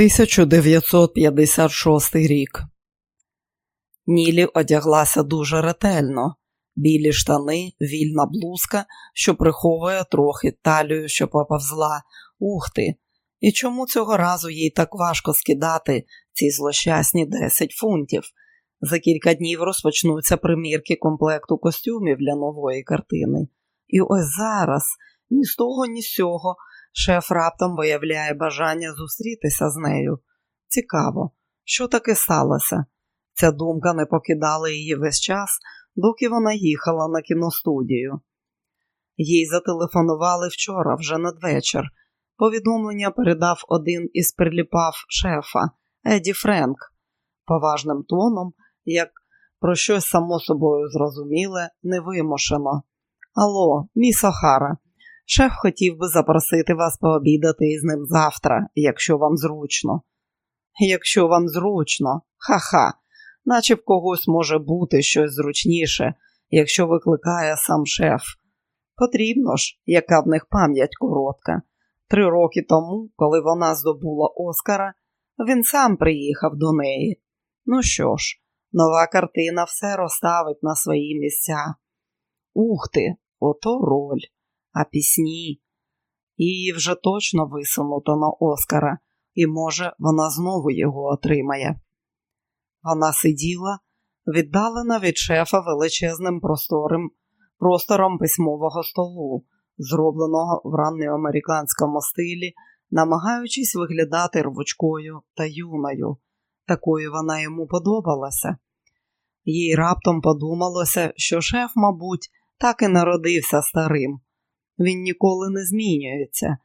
1956 рік. Нілі одяглася дуже ретельно. Білі штани, вільна блузка, що приховує трохи талію, що поповзла. Ух ти! І чому цього разу їй так важко скидати ці злощасні 10 фунтів? За кілька днів розпочнуться примірки комплекту костюмів для нової картини. І ось зараз, ні з того, ні з цього, шеф раптом виявляє бажання зустрітися з нею. Цікаво, що таке сталося? Ця думка не покидала її весь час, доки вона їхала на кіностудію. Їй зателефонували вчора, вже надвечір. Повідомлення передав один із приліпав шефа Еді Френк, поважним тоном, як про щось само собою зрозуміле, невимушено. Алло, міс Охара, шеф хотів би запросити вас пообідати із ним завтра, якщо вам зручно. Якщо вам зручно, ха-ха, наче в когось може бути щось зручніше, якщо викликає сам шеф. Потрібно ж, яка в них пам'ять коротка. Три роки тому, коли вона здобула Оскара, він сам приїхав до неї. Ну що ж, нова картина все розставить на свої місця. Ух ти, ото роль, а пісні. Її вже точно висунуто на Оскара, і, може, вона знову його отримає. Вона сиділа, віддалена від шефа величезним просторим простором письмового столу, зробленого в ранньоамериканському стилі, намагаючись виглядати рвучкою та юною. Такою вона йому подобалася. Їй раптом подумалося, що шеф, мабуть, так і народився старим. Він ніколи не змінюється.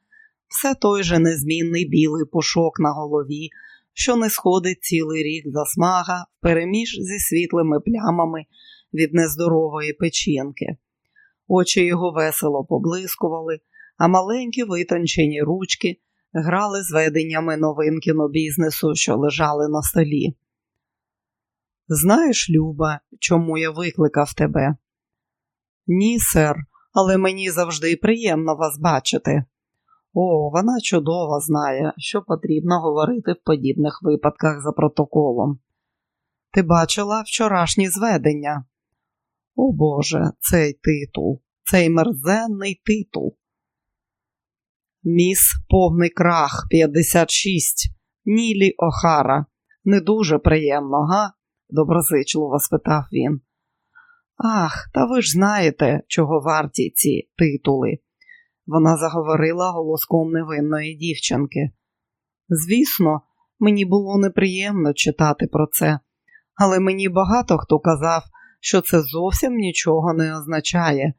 Все той же незмінний білий пушок на голові, що не сходить цілий рік засмага впереміж зі світлими плямами від нездорової печінки. Очі його весело поблискували, а маленькі витончені ручки грали з веденнями новин кінобізнесу, що лежали на столі. Знаєш, Люба, чому я викликав тебе? Ні, сер, але мені завжди приємно вас бачити. О, вона чудово знає, що потрібно говорити в подібних випадках за протоколом. Ти бачила вчорашні зведення? О Боже, цей титул, цей мерзенний титул. Міс повний крах 56, Нілі Охара. Не дуже приємно, га? доброзичливо спитав він. Ах, та ви ж знаєте, чого варті ці титули. Вона заговорила голоском невинної дівчинки. Звісно, мені було неприємно читати про це, але мені багато хто казав, що це зовсім нічого не означає.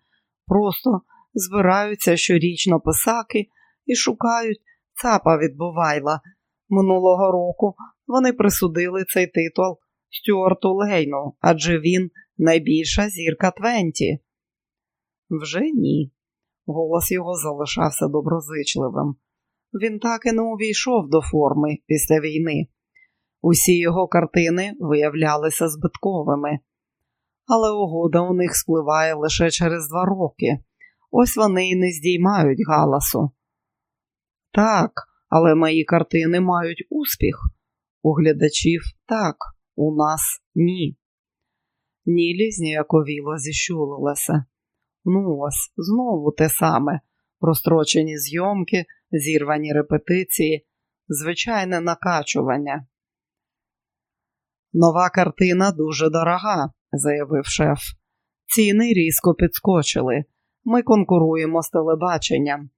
Просто збираються щорічно писаки і шукають цапа від Бувайла. Минулого року вони присудили цей титул Стюарту Лейну, адже він найбільша зірка Твенті. Вже ні. Голос його залишався доброзичливим. Він так і не увійшов до форми після війни. Усі його картини виявлялися збитковими, але угода у них спливає лише через два роки. Ось вони й не здіймають галасу. Так, але мої картини мають успіх. У глядачів так, у нас ні. Нілі зніяковіло зіщулилася. Ну ось, знову те саме прострочені зйомки, зірвані репетиції, звичайне накачування. Нова картина дуже дорога, заявив шеф. Ціни різко підскочили. Ми конкуруємо з телебаченням.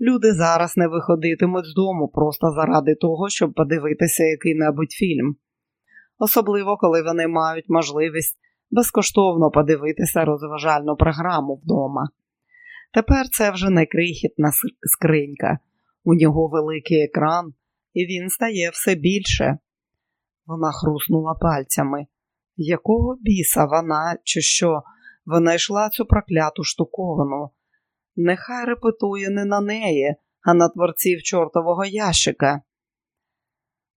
Люди зараз не виходитимуть з дому просто заради того, щоб подивитися який-небудь фільм. Особливо, коли вони мають можливість безкоштовно подивитися розважальну програму вдома. Тепер це вже не крихітна скринька, у нього великий екран, і він стає все більше. Вона хруснула пальцями. Якого біса вона, чи що, винайшла цю прокляту штуковину? Нехай репетує не на неї, а на творців чортового ящика.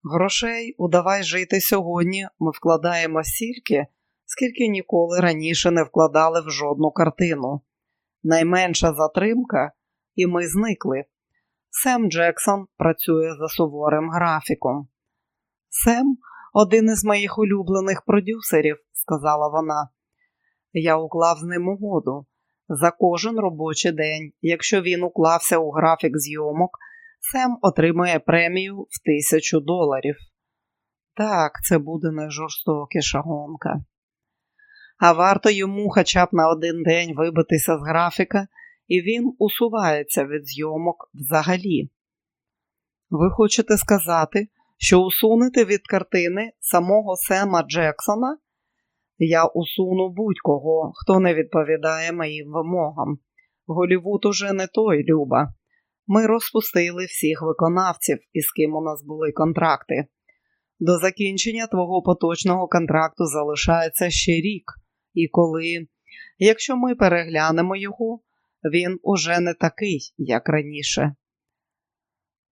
Грошей удавай жити сьогодні ми вкладаємо стільки, скільки ніколи раніше не вкладали в жодну картину. Найменша затримка, і ми зникли. Сем Джексон працює за суворим графіком. Сем один із моїх улюблених продюсерів, сказала вона. Я уклав з ним угоду. За кожен робочий день, якщо він уклався у графік зйомок, Сем отримує премію в тисячу доларів. Так, це буде найжорстокіша гонка. А варто йому хоча б на один день вибитися з графіка, і він усувається від зйомок взагалі. Ви хочете сказати, що усунете від картини самого Сема Джексона? Я усуну будь-кого, хто не відповідає моїм вимогам. Голівуд уже не той, Люба. Ми розпустили всіх виконавців, із ким у нас були контракти. До закінчення твого поточного контракту залишається ще рік, і коли, якщо ми переглянемо його, він уже не такий, як раніше.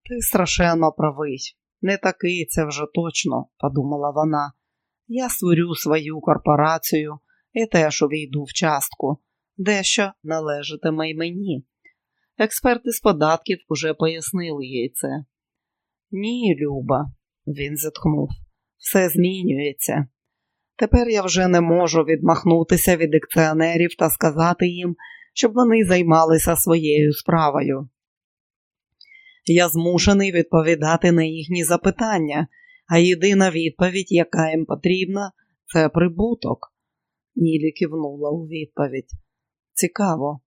Ти страшенно правий, не такий це вже точно, подумала вона. Я створю свою корпорацію і теж увійду в частку, дещо належатиме й мені. Експерти з податків уже пояснили їй це. Ні, Люба, він зітхнув, все змінюється. Тепер я вже не можу відмахнутися від екціонерів та сказати їм, щоб вони займалися своєю справою. Я змушений відповідати на їхні запитання, а єдина відповідь, яка їм потрібна, це прибуток. Нілі кивнула у відповідь. Цікаво,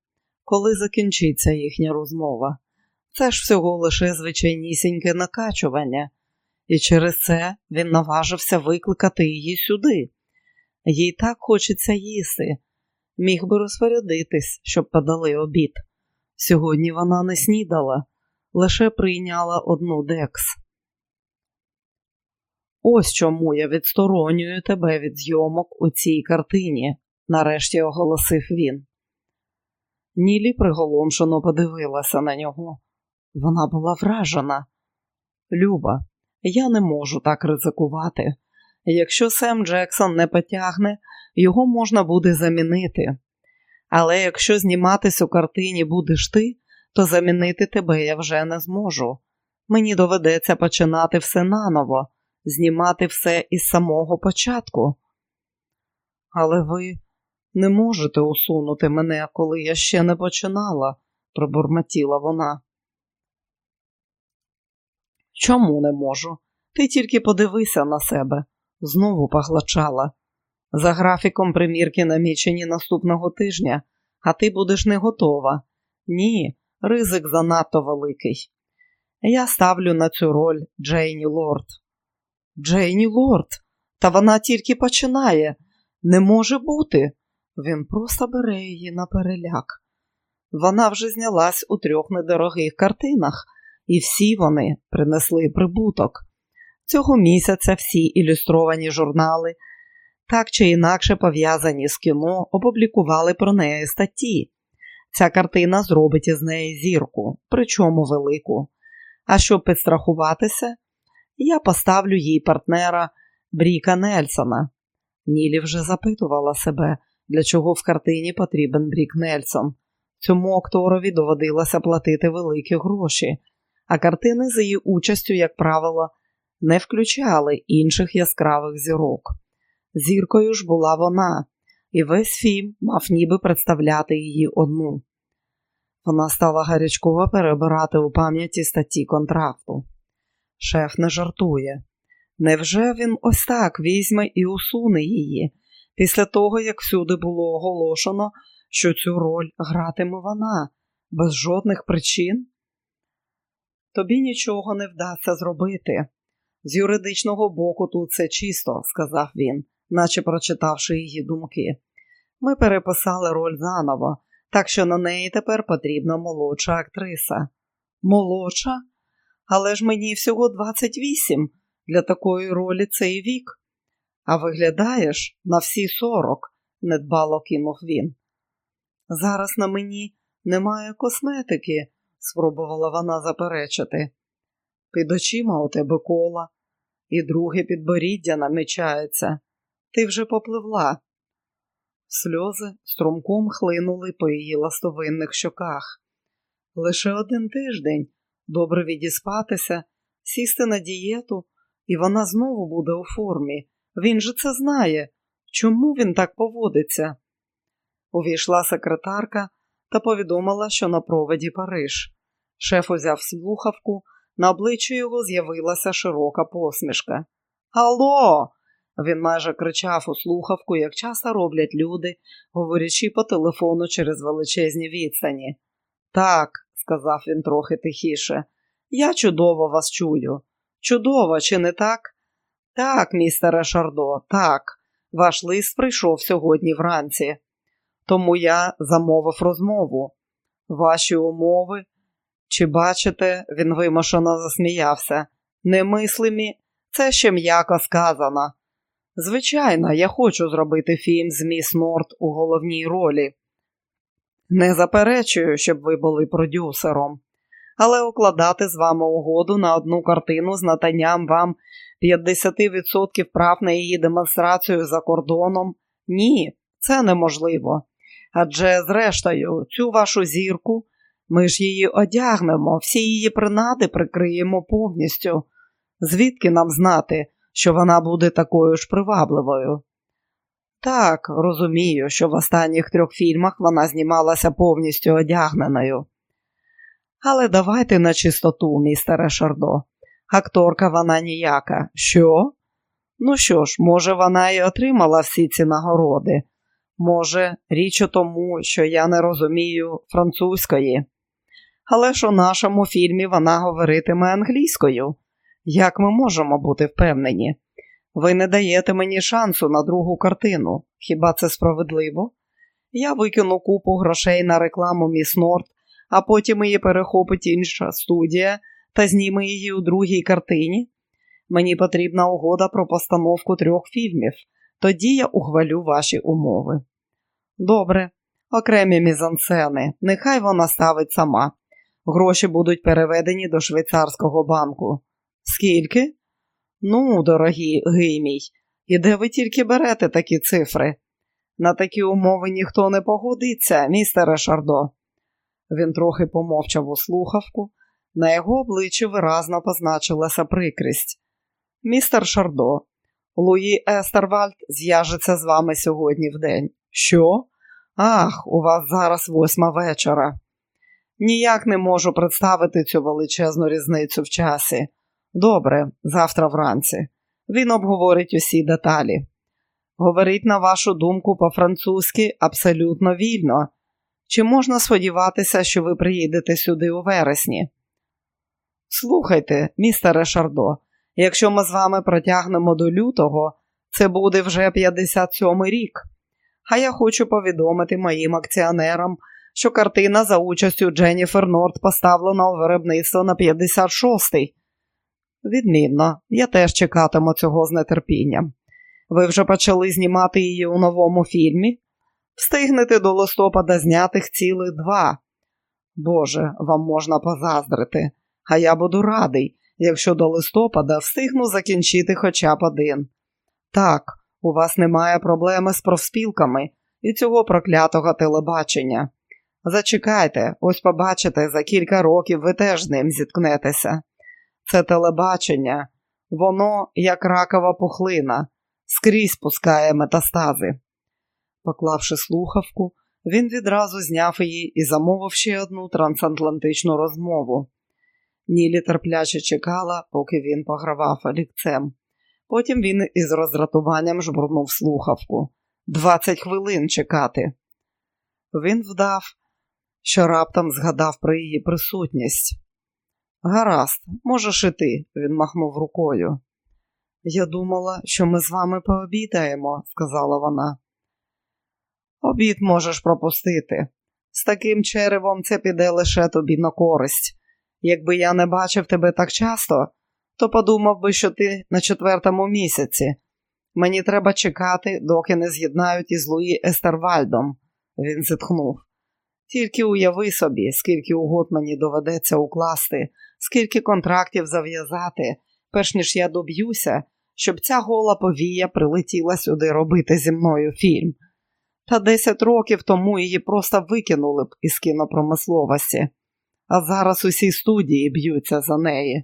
коли закінчиться їхня розмова. Це ж всього лише звичайнісіньке накачування, і через це він наважився викликати її сюди. Їй так хочеться їсти. Міг би розпорядитись, щоб подали обід. Сьогодні вона не снідала, лише прийняла одну декс. Ось чому я відсторонюю тебе від зйомок у цій картині, нарешті оголосив він. Нілі приголомшено подивилася на нього. Вона була вражена. Люба, я не можу так ризикувати. Якщо Сем Джексон не потягне, його можна буде замінити. Але якщо зніматись у картині будеш ти, то замінити тебе я вже не зможу. Мені доведеться починати все наново, знімати все із самого початку. Але ви не можете усунути мене, коли я ще не починала, пробурмотіла вона. Чому не можу? Ти тільки подивися на себе, знову поглачала. За графіком примірки намічені наступного тижня, а ти будеш не готова. Ні, ризик занадто великий. Я ставлю на цю роль Джейні Лорд. Джейні Лорд, та вона тільки починає. Не може бути. Він просто бере її на переляк. Вона вже знялась у трьох недорогих картинах, і всі вони принесли прибуток. Цього місяця всі ілюстровані журнали, так чи інакше пов'язані з кіно, опублікували про неї статті. Ця картина зробить із неї зірку, причому велику. А щоб підстрахуватися, я поставлю їй партнера Бріка Нельсона. Нілі вже запитувала себе, для чого в картині потрібен Брік Нельсон. Цьому акторові доводилося платити великі гроші, а картини за її участю, як правило, не включали інших яскравих зірок. Зіркою ж була вона, і весь фільм мав ніби представляти її одну. Вона стала гарячково перебирати у пам'яті статті контракту. Шеф не жартує. Невже він ось так візьме і усуне її, після того, як всюди було оголошено, що цю роль гратиме вона, без жодних причин? Тобі нічого не вдасться зробити. З юридичного боку тут все чисто, сказав він, наче прочитавши її думки. Ми переписали роль заново, так що на неї тепер потрібна молодша актриса. Молодша? Але ж мені всього 28 для такої ролі цей вік. А виглядаєш на всі 40, недбало кинув він. Зараз на мені немає косметики, спробувала вона заперечити. Під очима у тебе кола, і друге підборіддя намічається. Ти вже попливла. Сльози струмком хлинули по її ластовинних щоках. Лише один тиждень, добре відіспатися, сісти на дієту, і вона знову буде у формі. Він же це знає. Чому він так поводиться? Увійшла секретарка та повідомила, що на проводі Париж. Шеф узяв слухавку, на обличчі його з'явилася широка посмішка. Алло! Він майже кричав у слухавку, як часто роблять люди, говорячи по телефону через величезні відстані. Так, сказав він трохи тихіше, я чудово вас чую. Чудово, чи не так? Так, містере Шардо, так. Ваш лист прийшов сьогодні вранці. Тому я замовив розмову. Ваші умови, чи бачите, він вимушено засміявся. Немислимі, це ще м'яко сказано. Звичайно, я хочу зробити фільм з міс Норт у головній ролі. Не заперечую, щоб ви були продюсером, але укладати з вами угоду на одну картину з наданням вам 50% прав на її демонстрацію за кордоном ні, це неможливо. Адже, зрештою, цю вашу зірку ми ж її одягнемо, всі її принади прикриємо повністю. Звідки нам знати, що вона буде такою ж привабливою? Так, розумію, що в останніх трьох фільмах вона знімалася повністю одягненою. Але давайте на чистоту, містере Шардо. Акторка вона ніяка. Що? Ну що ж, може, вона і отримала всі ці нагороди. Може, річ у тому, що я не розумію французької. Але ж у нашому фільмі вона говоритиме англійською. Як ми можемо бути впевнені? Ви не даєте мені шансу на другу картину. Хіба це справедливо? Я викину купу грошей на рекламу Міс Норт, а потім її перехопить інша студія та зніме її у другій картині. Мені потрібна угода про постановку трьох фільмів. Тоді я ухвалю ваші умови. Добре, окремі мізансцени, нехай вона ставить сама. Гроші будуть переведені до швейцарського банку. Скільки? Ну, дорогі гимій, і де ви тільки берете такі цифри? На такі умови ніхто не погодиться, містере Шардо. Він трохи помовчав у слухавку, на його обличчі виразно позначилася прикрість. Містер Шардо, Луї Естервальд зв'яжеться з вами сьогодні вдень. Що? Ах, у вас зараз восьма вечора. Ніяк не можу представити цю величезну різницю в часі. Добре, завтра вранці. Він обговорить усі деталі. Говорить, на вашу думку, по-французьки абсолютно вільно. Чи можна сподіватися, що ви приїдете сюди у вересні? Слухайте, містере Шардо, якщо ми з вами протягнемо до лютого, це буде вже 57 рік. А я хочу повідомити моїм акціонерам, що картина за участю Дженніфер Норт поставлена у виробництво на 56-й. Відмінно, я теж чекатиму цього з нетерпінням. Ви вже почали знімати її у новому фільмі? Встигнете до листопада знятих цілих два. Боже, вам можна позаздрити, а я буду радий, якщо до листопада встигну закінчити хоча б один. Так, у вас немає проблеми з профспілками і цього проклятого телебачення. Зачекайте, ось побачите, за кілька років ви теж з ним зіткнетеся. Це телебачення, воно, як ракова пухлина, скрізь пускає метастази. Поклавши слухавку, він відразу зняв її і замовив ще одну трансатлантичну розмову. Нілі терпляче чекала, поки він погравав олівцем. Потім він із роздратуванням жбурнув слухавку. Двадцять хвилин чекати. Він вдав, що раптом згадав про її присутність. Гаразд, можеш іти, він махнув рукою. Я думала, що ми з вами пообідаємо, сказала вона. Обід можеш пропустити. З таким черевом це піде лише тобі на користь. Якби я не бачив тебе так часто, то подумав би, що ти на четвертому місяці. Мені треба чекати, доки не з'єднають із Луї Естервальдом, він зітхнув. Тільки уяви собі, скільки угод мені доведеться укласти, скільки контрактів зав'язати, перш ніж я доб'юся, щоб ця гола повія прилетіла сюди робити зі мною фільм. Та десять років тому її просто викинули б із кінопромисловості. а зараз усі студії б'ються за неї.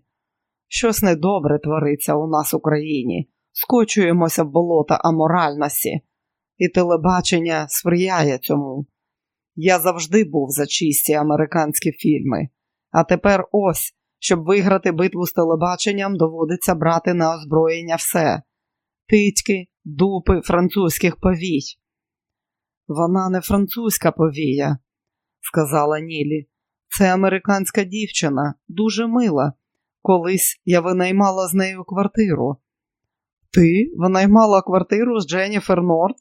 Щось недобре твориться у нас в Україні, скочуємося в болота аморальності, і телебачення сприяє цьому. Я завжди був за чисті американські фільми, а тепер ось, щоб виграти битву з телебаченням, доводиться брати на озброєння все титьки, дупи французьких повій. Вона не французька повія, сказала Нілі. Це американська дівчина, дуже мила. Колись я винаймала з нею квартиру. Ти винаймала квартиру з Дженніфер Норт?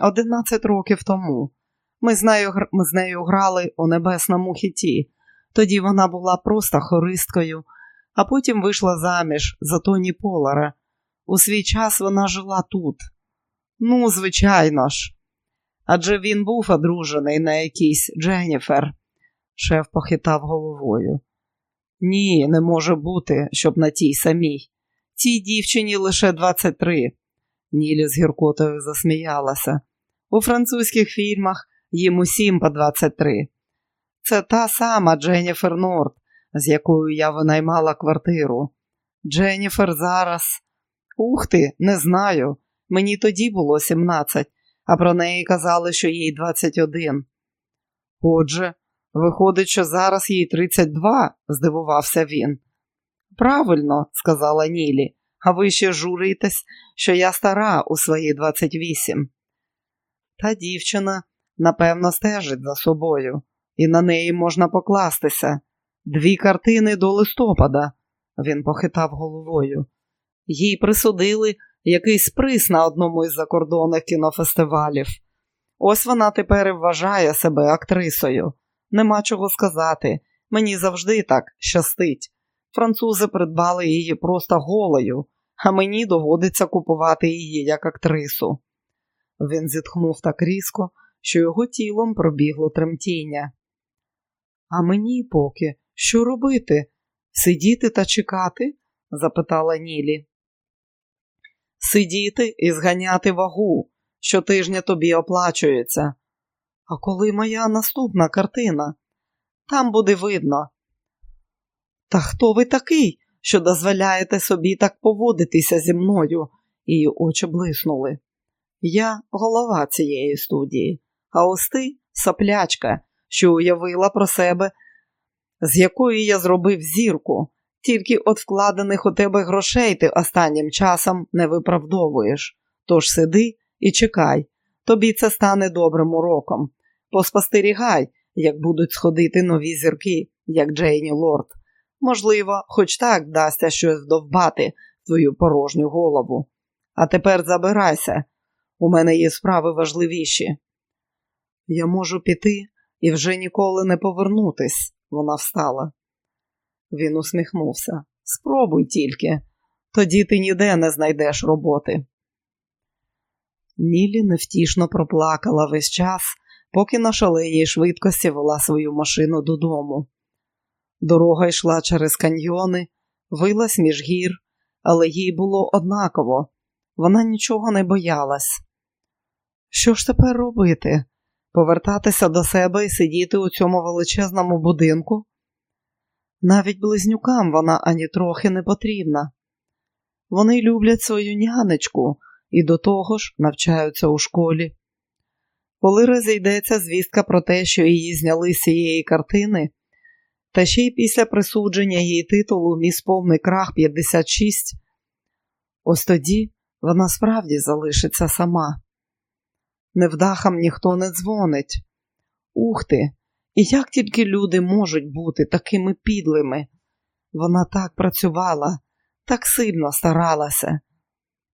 Одинадцять років тому. Ми з, нею, ми з нею грали у небесному хіті. Тоді вона була просто хористкою, а потім вийшла заміж за Тоні Полара. У свій час вона жила тут. Ну, звичайно ж. Адже він був одружений на якійсь Дженніфер. Шеф похитав головою. Ні, не може бути, щоб на тій самій. Цій дівчині лише 23. Нілі з гіркотою засміялася. У французьких фільмах їм усім по 23. Це та сама Дженніфер Норт, з якою я винаймала квартиру. Дженніфер зараз. Ух ти, не знаю. Мені тоді було 17, а про неї казали, що їй 21. Отже, виходить, що зараз їй 32, здивувався він. Правильно, сказала Нілі, а ви ще журитесь, що я стара у свої 28. Та дівчина, напевно, стежить за собою, і на неї можна покластися. Дві картини до листопада, він похитав головою. Їй присудили якийсь приз на одному із закордонних кінофестивалів. Ось вона тепер і вважає себе актрисою. Нема чого сказати. Мені завжди так щастить. Французи придбали її просто голою, а мені доводиться купувати її як актрису. Він зітхнув так різко, що його тілом пробігло тремтіння. А мені поки що робити? Сидіти та чекати? запитала Нілі. Сидіти і зганяти вагу, щотижня тобі оплачується. А коли моя наступна картина? Там буде видно. Та хто ви такий, що дозволяєте собі так поводитися зі мною? Її очі блиснули. Я голова цієї студії, а ось ти саплячка, що уявила про себе, з якої я зробив зірку, тільки от вкладених у тебе грошей ти останнім часом не виправдовуєш. Тож сиди і чекай, тобі це стане добрим уроком. Поспостерігай, як будуть сходити нові зірки, як Джейні Лорд. Можливо, хоч так вдасться щось вдовбати твою порожню голову. А тепер забирайся, у мене є справи важливіші. Я можу піти і вже ніколи не повернутись, вона встала. Він усміхнувся. Спробуй тільки, тоді ти ніде не знайдеш роботи. Нілі невтішно проплакала весь час, поки на шалеїй швидкості вела свою машину додому. Дорога йшла через каньйони, вилась між гір, але їй було однаково, вона нічого не боялась. Що ж тепер робити? Повертатися до себе і сидіти у цьому величезному будинку? Навіть близнюкам вона ані трохи не потрібна. Вони люблять свою нянечку і до того ж навчаються у школі. Коли розійдеться звістка про те, що її зняли з цієї картини, та ще й після присудження її титулу міс повний крах 56, ось тоді вона справді залишиться сама. Невдахам ніхто не дзвонить. Ух ти! І як тільки люди можуть бути такими підлими? Вона так працювала, так сильно старалася.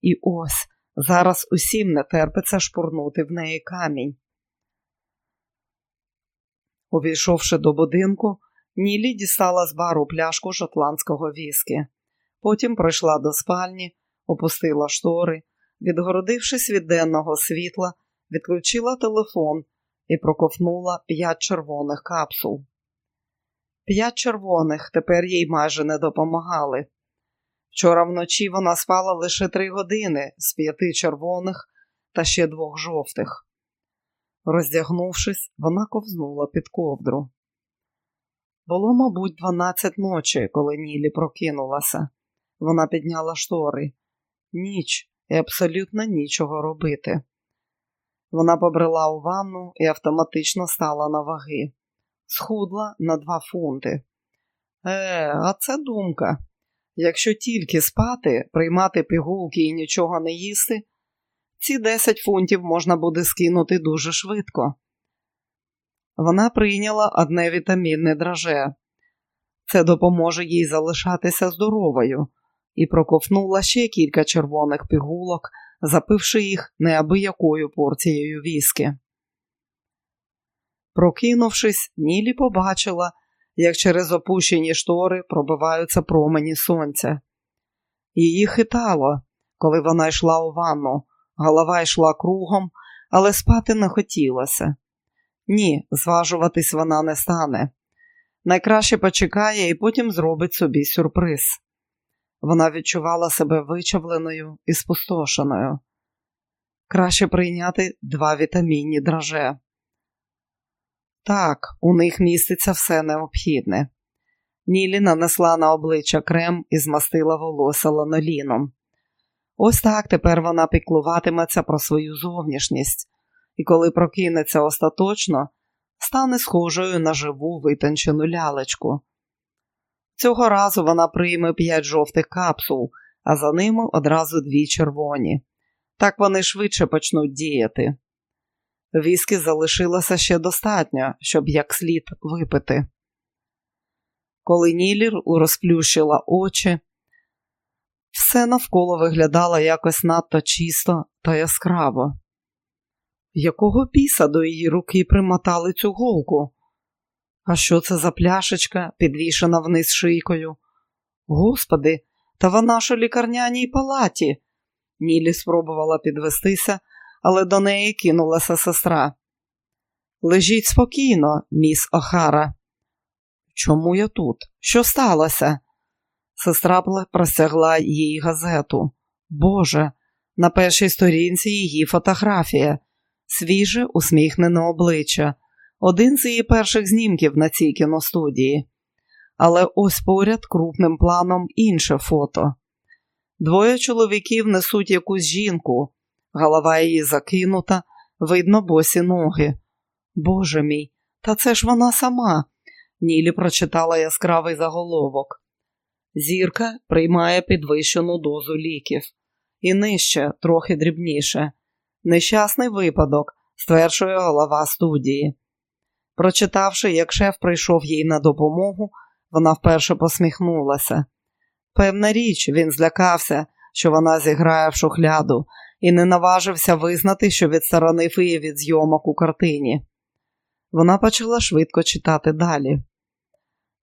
І ось зараз усім не терпиться шпурнути в неї камінь. Увійшовши до будинку, Нілі дістала з бару пляшку шотландського віскі. Потім пройшла до спальні, опустила штори, відгородившись від денного світла, відключила телефон і проковтнула п'ять червоних капсул. П'ять червоних тепер їй майже не допомагали. Вчора вночі вона спала лише три години з п'яти червоних та ще двох жовтих. Роздягнувшись, вона ковзнула під ковдру. Було, мабуть, дванадцять ночі, коли Нілі прокинулася. Вона підняла штори. Ніч і абсолютно нічого робити. Вона побрела у ванну і автоматично стала на ваги. Схудла на два фунти. Е, а це думка. Якщо тільки спати, приймати пігулки і нічого не їсти, ці 10 фунтів можна буде скинути дуже швидко. Вона прийняла одне вітамінне драже. Це допоможе їй залишатися здоровою, і проковтнула ще кілька червоних пігулок, запивши їх неабиякою порцією віскі. Прокинувшись, Нілі побачила, як через опущені штори пробиваються промені сонця. Її хитало, коли вона йшла у ванну, голова йшла кругом, але спати не хотілося. Ні, зважуватись вона не стане. Найкраще почекає і потім зробить собі сюрприз. Вона відчувала себе вичавленою і спустошеною. Краще прийняти два вітамінні драже. Так, у них міститься все необхідне. Нілі нанесла на обличчя крем і змастила волосся ланоліном. Ось так тепер вона піклуватиметься про свою зовнішність, і коли прокинеться остаточно, стане схожою на живу витончену лялечку. Цього разу вона прийме п'ять жовтих капсул, а за ними одразу дві червоні. Так вони швидше почнуть діяти. Віскі залишилося ще достатньо, щоб як слід випити. Коли Нілір розплющила очі, все навколо виглядало якось надто чисто та яскраво. Якого піса до її руки примотали цю голку? А що це за пляшечка, підвішена вниз шийкою? Господи, та вона ж у лікарняній палаті. Нілі спробувала підвестися, але до неї кинулася сестра. Лежіть спокійно, міс Охара. Чому я тут? Що сталося? Сестра простягла їй газету. Боже, на першій сторінці її фотографія, свіже усміхнене обличчя, один з її перших знімків на цій кіностудії. Але ось поряд крупним планом інше фото. Двоє чоловіків несуть якусь жінку, голова її закинута, видно босі ноги. Боже мій, та це ж вона сама. Нілі прочитала яскравий заголовок. Зірка приймає підвищену дозу ліків. І нижче, трохи дрібніше. Нещасний випадок, стверджує голова студії. Прочитавши, як шеф прийшов їй на допомогу, вона вперше посміхнулася. Певна річ, він злякався, що вона зіграє в шухляду, і не наважився визнати, що відсторонив її від зйомок у картині. Вона почала швидко читати далі.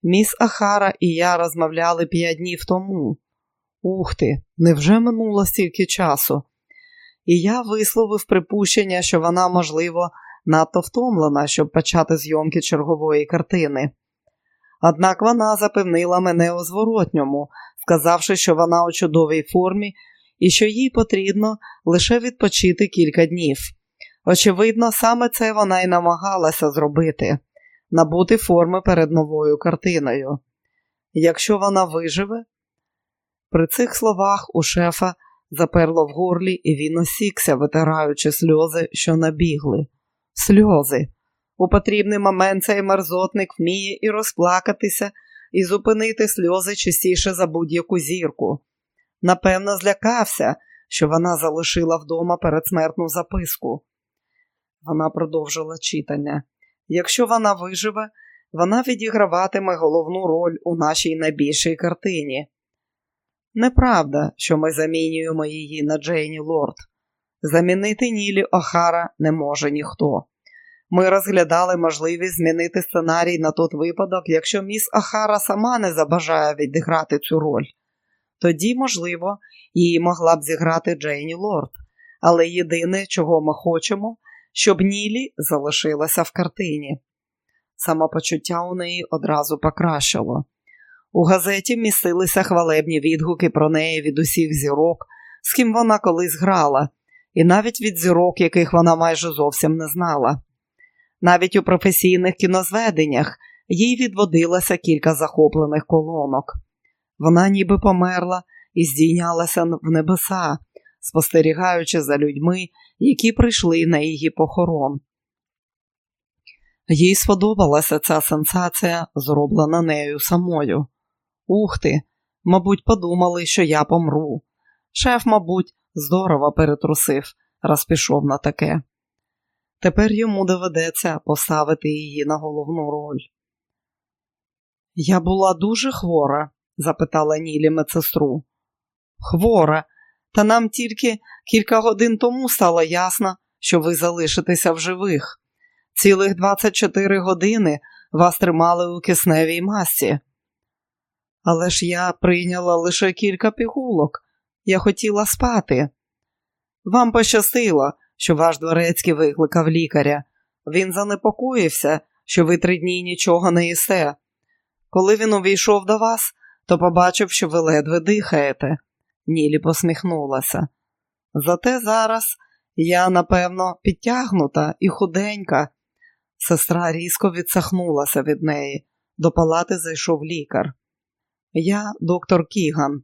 Міс Ахара і я розмовляли п'ять днів тому. Ух ти, невже минуло стільки часу? І я висловив припущення, що вона, можливо, надто втомлена, щоб почати зйомки чергової картини. Однак вона запевнила мене у зворотньому, вказавши, що вона у чудовій формі і що їй потрібно лише відпочити кілька днів. Очевидно, саме це вона й намагалася зробити набути форми перед новою картиною. Якщо вона виживе, при цих словах у шефа заперло в горлі, і він осікся, витираючи сльози, що набігли. Сльози. У потрібний момент цей мерзотник вміє і розплакатися, і зупинити сльози частіше за будь-яку зірку. Напевно, злякався, що вона залишила вдома передсмертну записку. Вона продовжила читання. Якщо вона виживе, вона відіграватиме головну роль у нашій найбільшій картині. Неправда, що ми замінюємо її на Джейні Лорд. Замінити Нілі Охара не може ніхто. Ми розглядали можливість змінити сценарій на той випадок, якщо міс Охара сама не забажає відіграти цю роль. Тоді, можливо, її могла б зіграти Джейні Лорд. Але єдине, чого ми хочемо, щоб Нілі залишилася в картині. Самопочуття у неї одразу покращило. У газеті містилися хвалебні відгуки про неї від усіх зірок, з ким вона колись грала, і навіть від зірок, яких вона майже зовсім не знала. Навіть у професійних кінозведеннях їй відводилося кілька захоплених колонок. Вона ніби померла і здійнялася в небеса, спостерігаючи за людьми, які прийшли на її похорон. Їй сподобалася ця сенсація, зроблена нею самою. Ух ти, мабуть, подумали, що я помру. Шеф, мабуть, здорово перетрусив, раз пішов на таке. Тепер йому доведеться поставити її на головну роль. Я була дуже хвора? запитала Нілі медсестру. Хвора, та нам тільки кілька годин тому стало ясно, що ви залишитеся в живих. Цілих 24 години вас тримали у кисневій масці. Але ж я прийняла лише кілька пігулок. Я хотіла спати. Вам пощастило, що ваш дворецький викликав лікаря. Він занепокоївся, що ви три дні нічого не їсте. Коли він увійшов до вас, то побачив, що ви ледве дихаєте. Нілі посміхнулася. Зате зараз я, напевно, підтягнута і худенька. Сестра різко відсахнулася від неї. До палати зайшов лікар. Я доктор Кіган.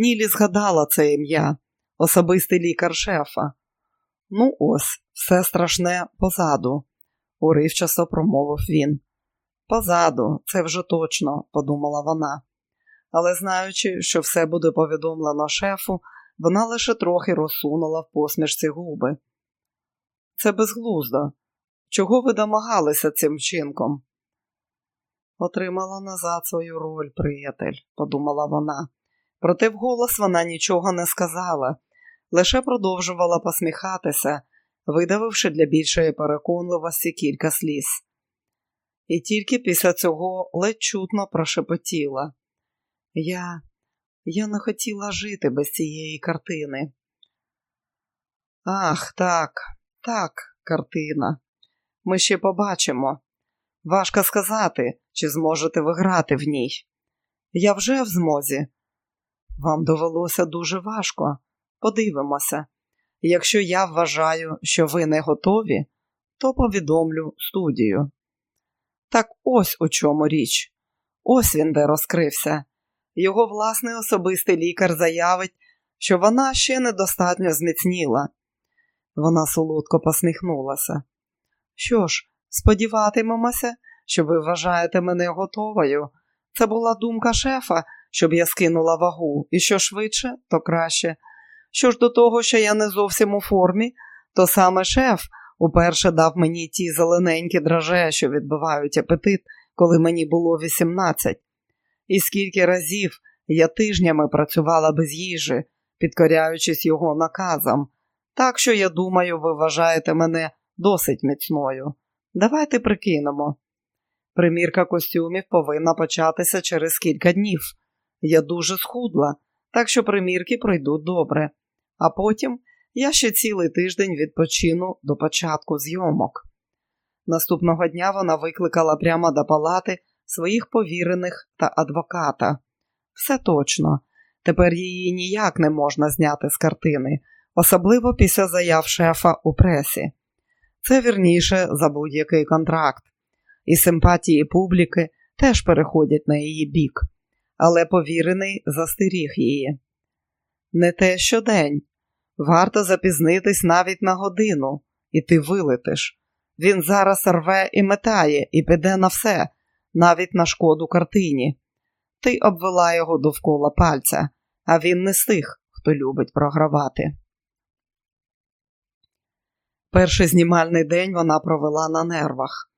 Нілі згадала це ім'я, особистий лікар шефа. Ну, ось, все страшне позаду, уривчасто промовив він. Позаду, це вже точно, подумала вона. Але знаючи, що все буде повідомлено шефу, вона лише трохи розсунула в посмішці губи. Це безглуздо. Чого ви домагалися цим вчинком? Отримала назад свою роль, приятель, подумала вона. Проте вголос вона нічого не сказала, лише продовжувала посміхатися, видавивши для більшої переконливості кілька сліз. І тільки після цього ледь чутно прошепотіла. Я я не хотіла жити без цієї картини. Ах, так, так, картина. Ми ще побачимо. Важко сказати, чи зможете ви грати в ній. Я вже в змозі. Вам довелося дуже важко. Подивимося. Якщо я вважаю, що ви не готові, то повідомлю студію. Так ось у чому річ. Ось він де розкрився. Його власний особистий лікар заявить, що вона ще недостатньо зміцніла. Вона солодко посміхнулася. Що ж, сподіватимемося, що ви вважаєте мене готовою. Це була думка шефа, щоб я скинула вагу, і що швидше, то краще. Що ж до того, що я не зовсім у формі, то саме шеф уперше дав мені ті зелененькі драже, що відбивають апетит, коли мені було 18. І скільки разів я тижнями працювала без їжі, підкоряючись його наказам. Так що, я думаю, ви вважаєте мене досить міцною. Давайте прикинемо. Примірка костюмів повинна початися через кілька днів. Я дуже схудла, так що примірки пройдуть добре, а потім я ще цілий тиждень відпочину до початку зйомок. Наступного дня вона викликала прямо до палати своїх повірених та адвоката. Все точно, тепер її ніяк не можна зняти з картини, особливо після заяв шефа у пресі. Це вірніше за будь-який контракт, і симпатії публіки теж переходять на її бік, але повірений застеріг її. Не те щодень. Варто запізнитись навіть на годину, і ти вилетиш. Він зараз рве і метає, і піде на все, навіть на шкоду картині. Ти обвела його довкола пальця, а він не з тих, хто любить програвати. Перший знімальний день вона провела на нервах.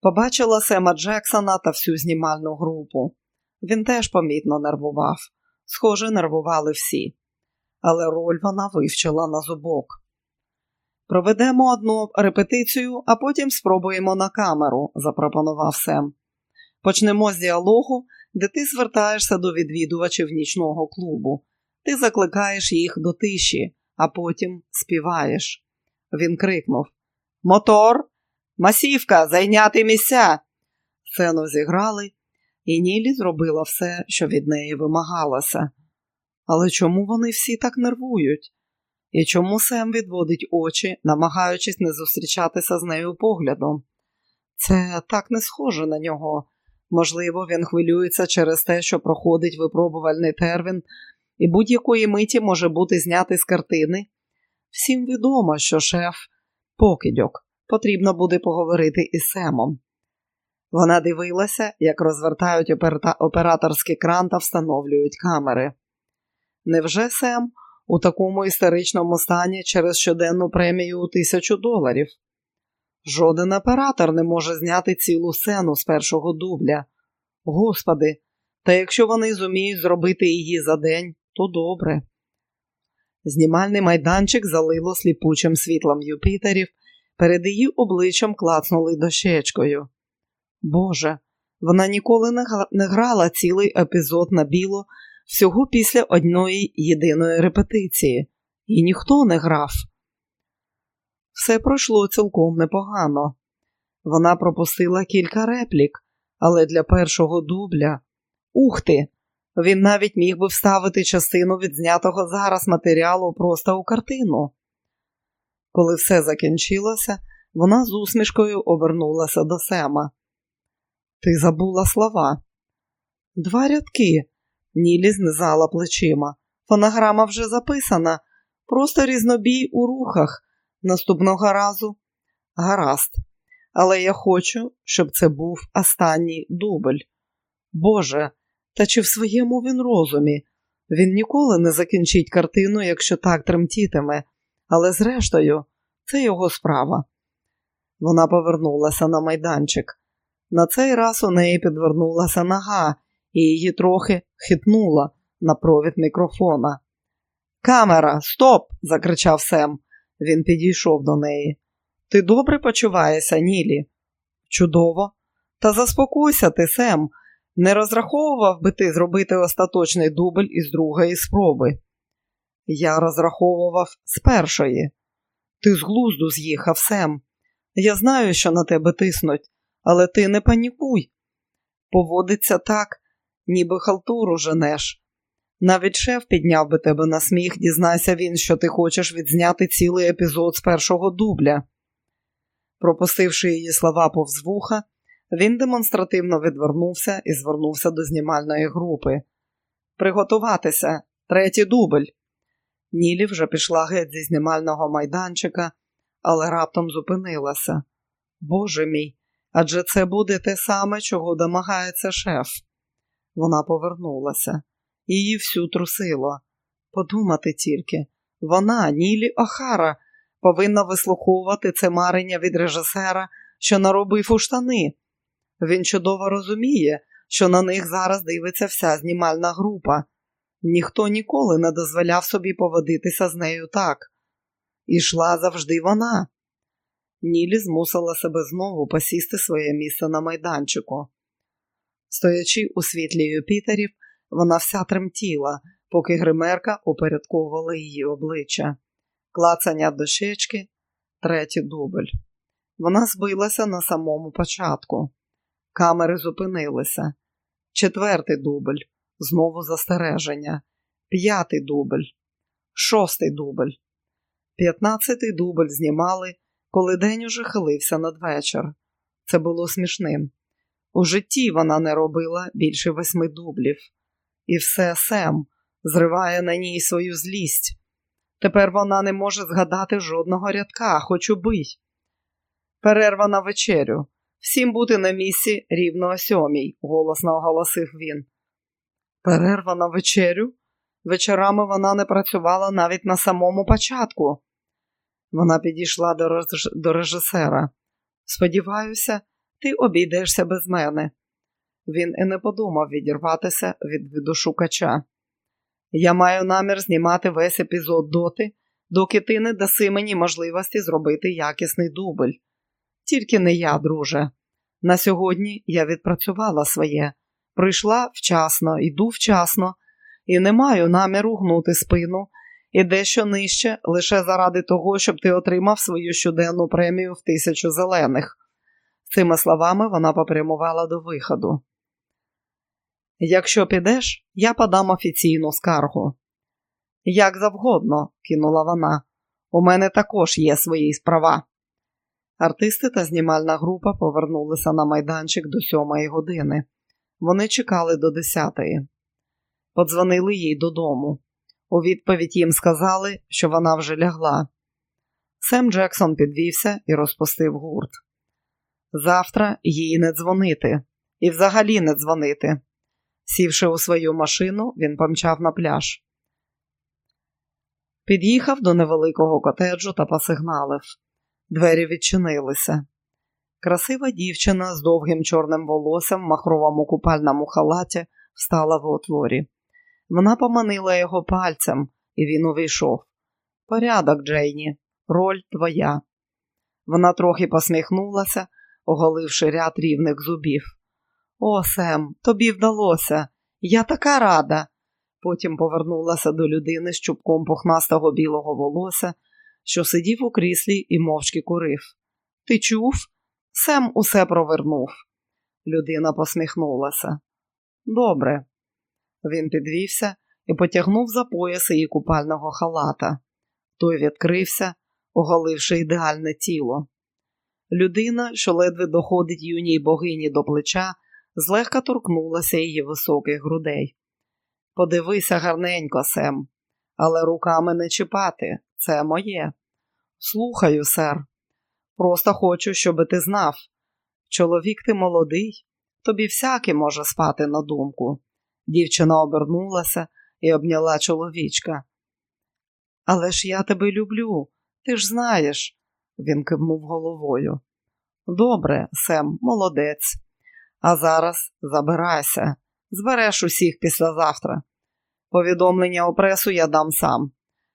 Побачила Сема Джексона та всю знімальну групу. Він теж помітно нервував. Схоже, нервували всі. Але роль вона вивчила на зубок. Проведемо одну репетицію, а потім спробуємо на камеру, запропонував Сем. Почнемо з діалогу, де ти звертаєшся до відвідувачів нічного клубу. Ти закликаєш їх до тиші, а потім співаєш. Він крикнув Мотор, масівка, зайняти місця. Сцену зіграли, і Нілі зробила все, що від неї вимагалося. Але чому вони всі так нервують? І чому Сем відводить очі, намагаючись не зустрічатися з нею поглядом? Це так не схоже на нього. Можливо, він хвилюється через те, що проходить випробувальний термін, і будь-якої миті може бути знятий з картини. Всім відомо, що шеф покидьок, потрібно буде поговорити із Семом. Вона дивилася, як розвертають операторський кран та встановлюють камери. Невже Сем у такому історичному стані через щоденну премію у тисячу доларів? Жоден оператор не може зняти цілу сцену з першого дубля. Господи, та якщо вони зуміють зробити її за день, то добре. Знімальний майданчик залило сліпучим світлом Юпітерів, перед її обличчям клацнули дощечкою. Боже, вона ніколи не грала цілий епізод на біло всього після одної єдиної репетиції, і ніхто не грав. Все пройшло цілком непогано. Вона пропустила кілька реплік, але для першого дубля ух ти! Він навіть міг би вставити частину відзнятого зараз матеріалу просто у картину. Коли все закінчилося, вона з усмішкою обернулася до Сема. Ти забула слова. Два рядки. Нілі знизала плечима. Фонограма вже записана, просто різнобій у рухах. Наступного разу гаразд. Але я хочу, щоб це був останній дубль. Боже, та чи в своєму він розумі? Він ніколи не закінчить картину, якщо так тремтітиме, але зрештою, це його справа. Вона повернулася на майданчик. На цей раз у неї підвернулася нога, і її трохи хитнула на провід мікрофона. Камера, стоп! закричав Сем. Він підійшов до неї. Ти добре почуваєшся, Нілі? Чудово. Та заспокойся ти, Сем. Не розраховував би ти зробити остаточний дубль із другої спроби. Я розраховував з першої. Ти з глузду з'їхав, Сем. Я знаю, що на тебе тиснуть, але ти не панікуй. Поводиться так, ніби халтуру женеш. Навіть шеф підняв би тебе на сміх, дізнайся він, що ти хочеш відзняти цілий епізод з першого дубля. Пропустивши її слова повз вуха, він демонстративно відвернувся і звернувся до знімальної групи. Приготуватися, третій дубль. Нілі вже пішла геть зі знімального майданчика, але раптом зупинилася. Боже мій, адже це буде те саме, чого домагається шеф. Вона повернулася, її всю трусило. Подумати тільки, вона, Нілі Охара, повинна вислуховувати це марення від режисера, що наробив у штани. Він чудово розуміє, що на них зараз дивиться вся знімальна група. Ніхто ніколи не дозволяв собі поводитися з нею так. Ішла завжди вона. Нілі змусила себе знову посісти своє місце на майданчику. Стоячи у світлі Юпітерів, вона вся тремтіла, поки гримерка упорядковувала її обличчя. Клацання дощечки, третій дубль. Вона збилася на самому початку. Камери зупинилися. Четвертий дубль, знову застереження, п'ятий дубль, шостий дубль. П'ятнадцятий дубль знімали, коли день уже хилився надвечір. Це було смішним. У житті вона не робила більше восьми дублів. І все Сем зриває на ній свою злість. Тепер вона не може згадати жодного рядка, хоч убий. Перерва на вечерю. Всім бути на місці рівно о сьомій, голосно оголосив він. Перерва на вечерю? Вечорами вона не працювала навіть на самому початку. Вона підійшла до, реж... до режисера. Сподіваюся, ти обійдешся без мене. Він і не подумав відірватися від видошукача. Я маю намір знімати весь епізод доти, доки ти не даси мені можливості зробити якісний дубль. Тільки не я, друже. На сьогодні я відпрацювала своє, прийшла вчасно, йду вчасно і не маю наміру гнути спину і дещо нижче лише заради того, щоб ти отримав свою щоденну премію в тисячу зелених. Цими словами вона попрямувала до виходу. Якщо підеш, я подам офіційну скаргу. Як завгодно, кинула вона, у мене також є свої справа. Артисти та знімальна група повернулися на майданчик до сьомої години. Вони чекали до десятої. Подзвонили їй додому. У відповідь їм сказали, що вона вже лягла. Сем Джексон підвівся і розпустив гурт. Завтра їй не дзвонити і взагалі не дзвонити. Сівши у свою машину, він помчав на пляж. Під'їхав до невеликого котеджу та посигналив. Двері відчинилися. Красива дівчина з довгим чорним волоссям в махровому купальному халаті встала в отворі. Вона поманила його пальцем, і він увійшов. Порядок, Джейні, роль твоя. Вона трохи посміхнулася, оголивши ряд рівних зубів. О, Сем, тобі вдалося. Я така рада. Потім повернулася до людини з чубком пухнастого білого волосся, що сидів у кріслі і мовчки курив. Ти чув? Сем усе провернув. Людина посміхнулася. Добре. Він підвівся і потягнув за пояс її купального халата. Той відкрився, оголивши ідеальне тіло. Людина, що ледве доходить юній богині до плеча, злегка торкнулася її високих грудей. Подивися гарненько, Сем, але руками не чіпати, це моє. Слухаю, сер. Просто хочу, щоб ти знав. Чоловік ти молодий, тобі всякий може спати на думку. Дівчина обернулася і обняла чоловічка. Але ж я тебе люблю, ти ж знаєш, він кивнув головою. Добре, Сем, молодець. А зараз забирайся, збереш усіх післязавтра. Повідомлення у пресу я дам сам.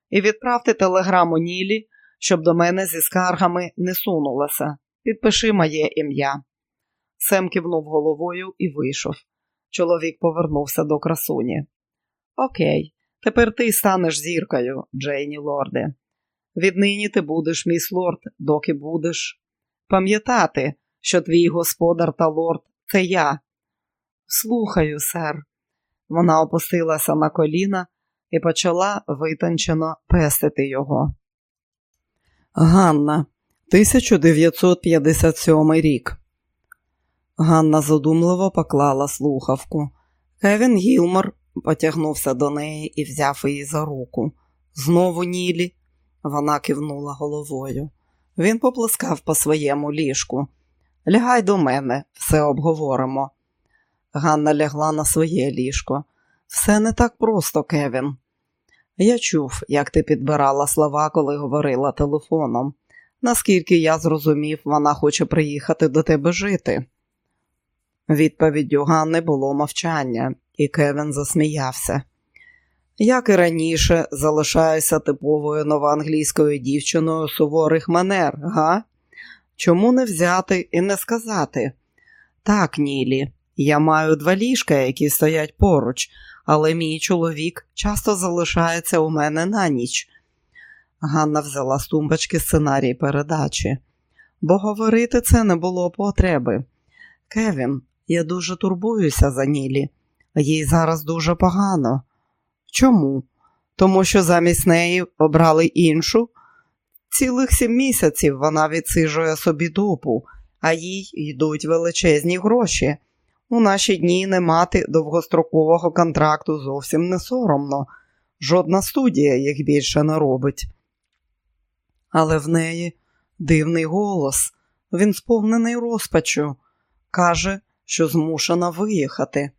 І відправте телеграму Нілі, щоб до мене зі скаргами не сунулася. Підпиши моє ім'я. Сем кивнув головою і вийшов. Чоловік повернувся до красуні. Окей, тепер ти станеш зіркою, Джейні Лорде. Віднині ти будеш міс лорд, доки будеш пам'ятати, що твій господар та лорд це я. Слухаю, сер. Вона опустилася на коліна і почала витончено пестити його. Ганна, 1957 рік. Ганна задумливо поклала слухавку. Кевін Гілмор потягнувся до неї і взяв її за руку. Знову Нілі. Вона кивнула головою. Він поплескав по своєму ліжку. Лягай до мене, все обговоримо. Ганна лягла на своє ліжко. Все не так просто, Кевін. Я чув, як ти підбирала слова, коли говорила телефоном. Наскільки я зрозумів, вона хоче приїхати до тебе жити. Відповіддю Ганни було мовчання, і Кевін засміявся. Як і раніше, залишаюся типовою новоанглійською дівчиною суворих манер, га? Чому не взяти і не сказати? Так, Нілі, я маю два ліжка, які стоять поруч, але мій чоловік часто залишається у мене на ніч. Ганна взяла з тумбочки сценарій передачі, бо говорити це не було потреби. Кевін, я дуже турбуюся за Нілі, їй зараз дуже погано. Чому? Тому що замість неї обрали іншу. Цілих сім місяців вона відсижує собі дупу, а їй йдуть величезні гроші. У наші дні не мати довгострокового контракту зовсім не соромно. Жодна студія їх більше не робить. Але в неї дивний голос, він сповнений розпачу, каже, що змушена виїхати.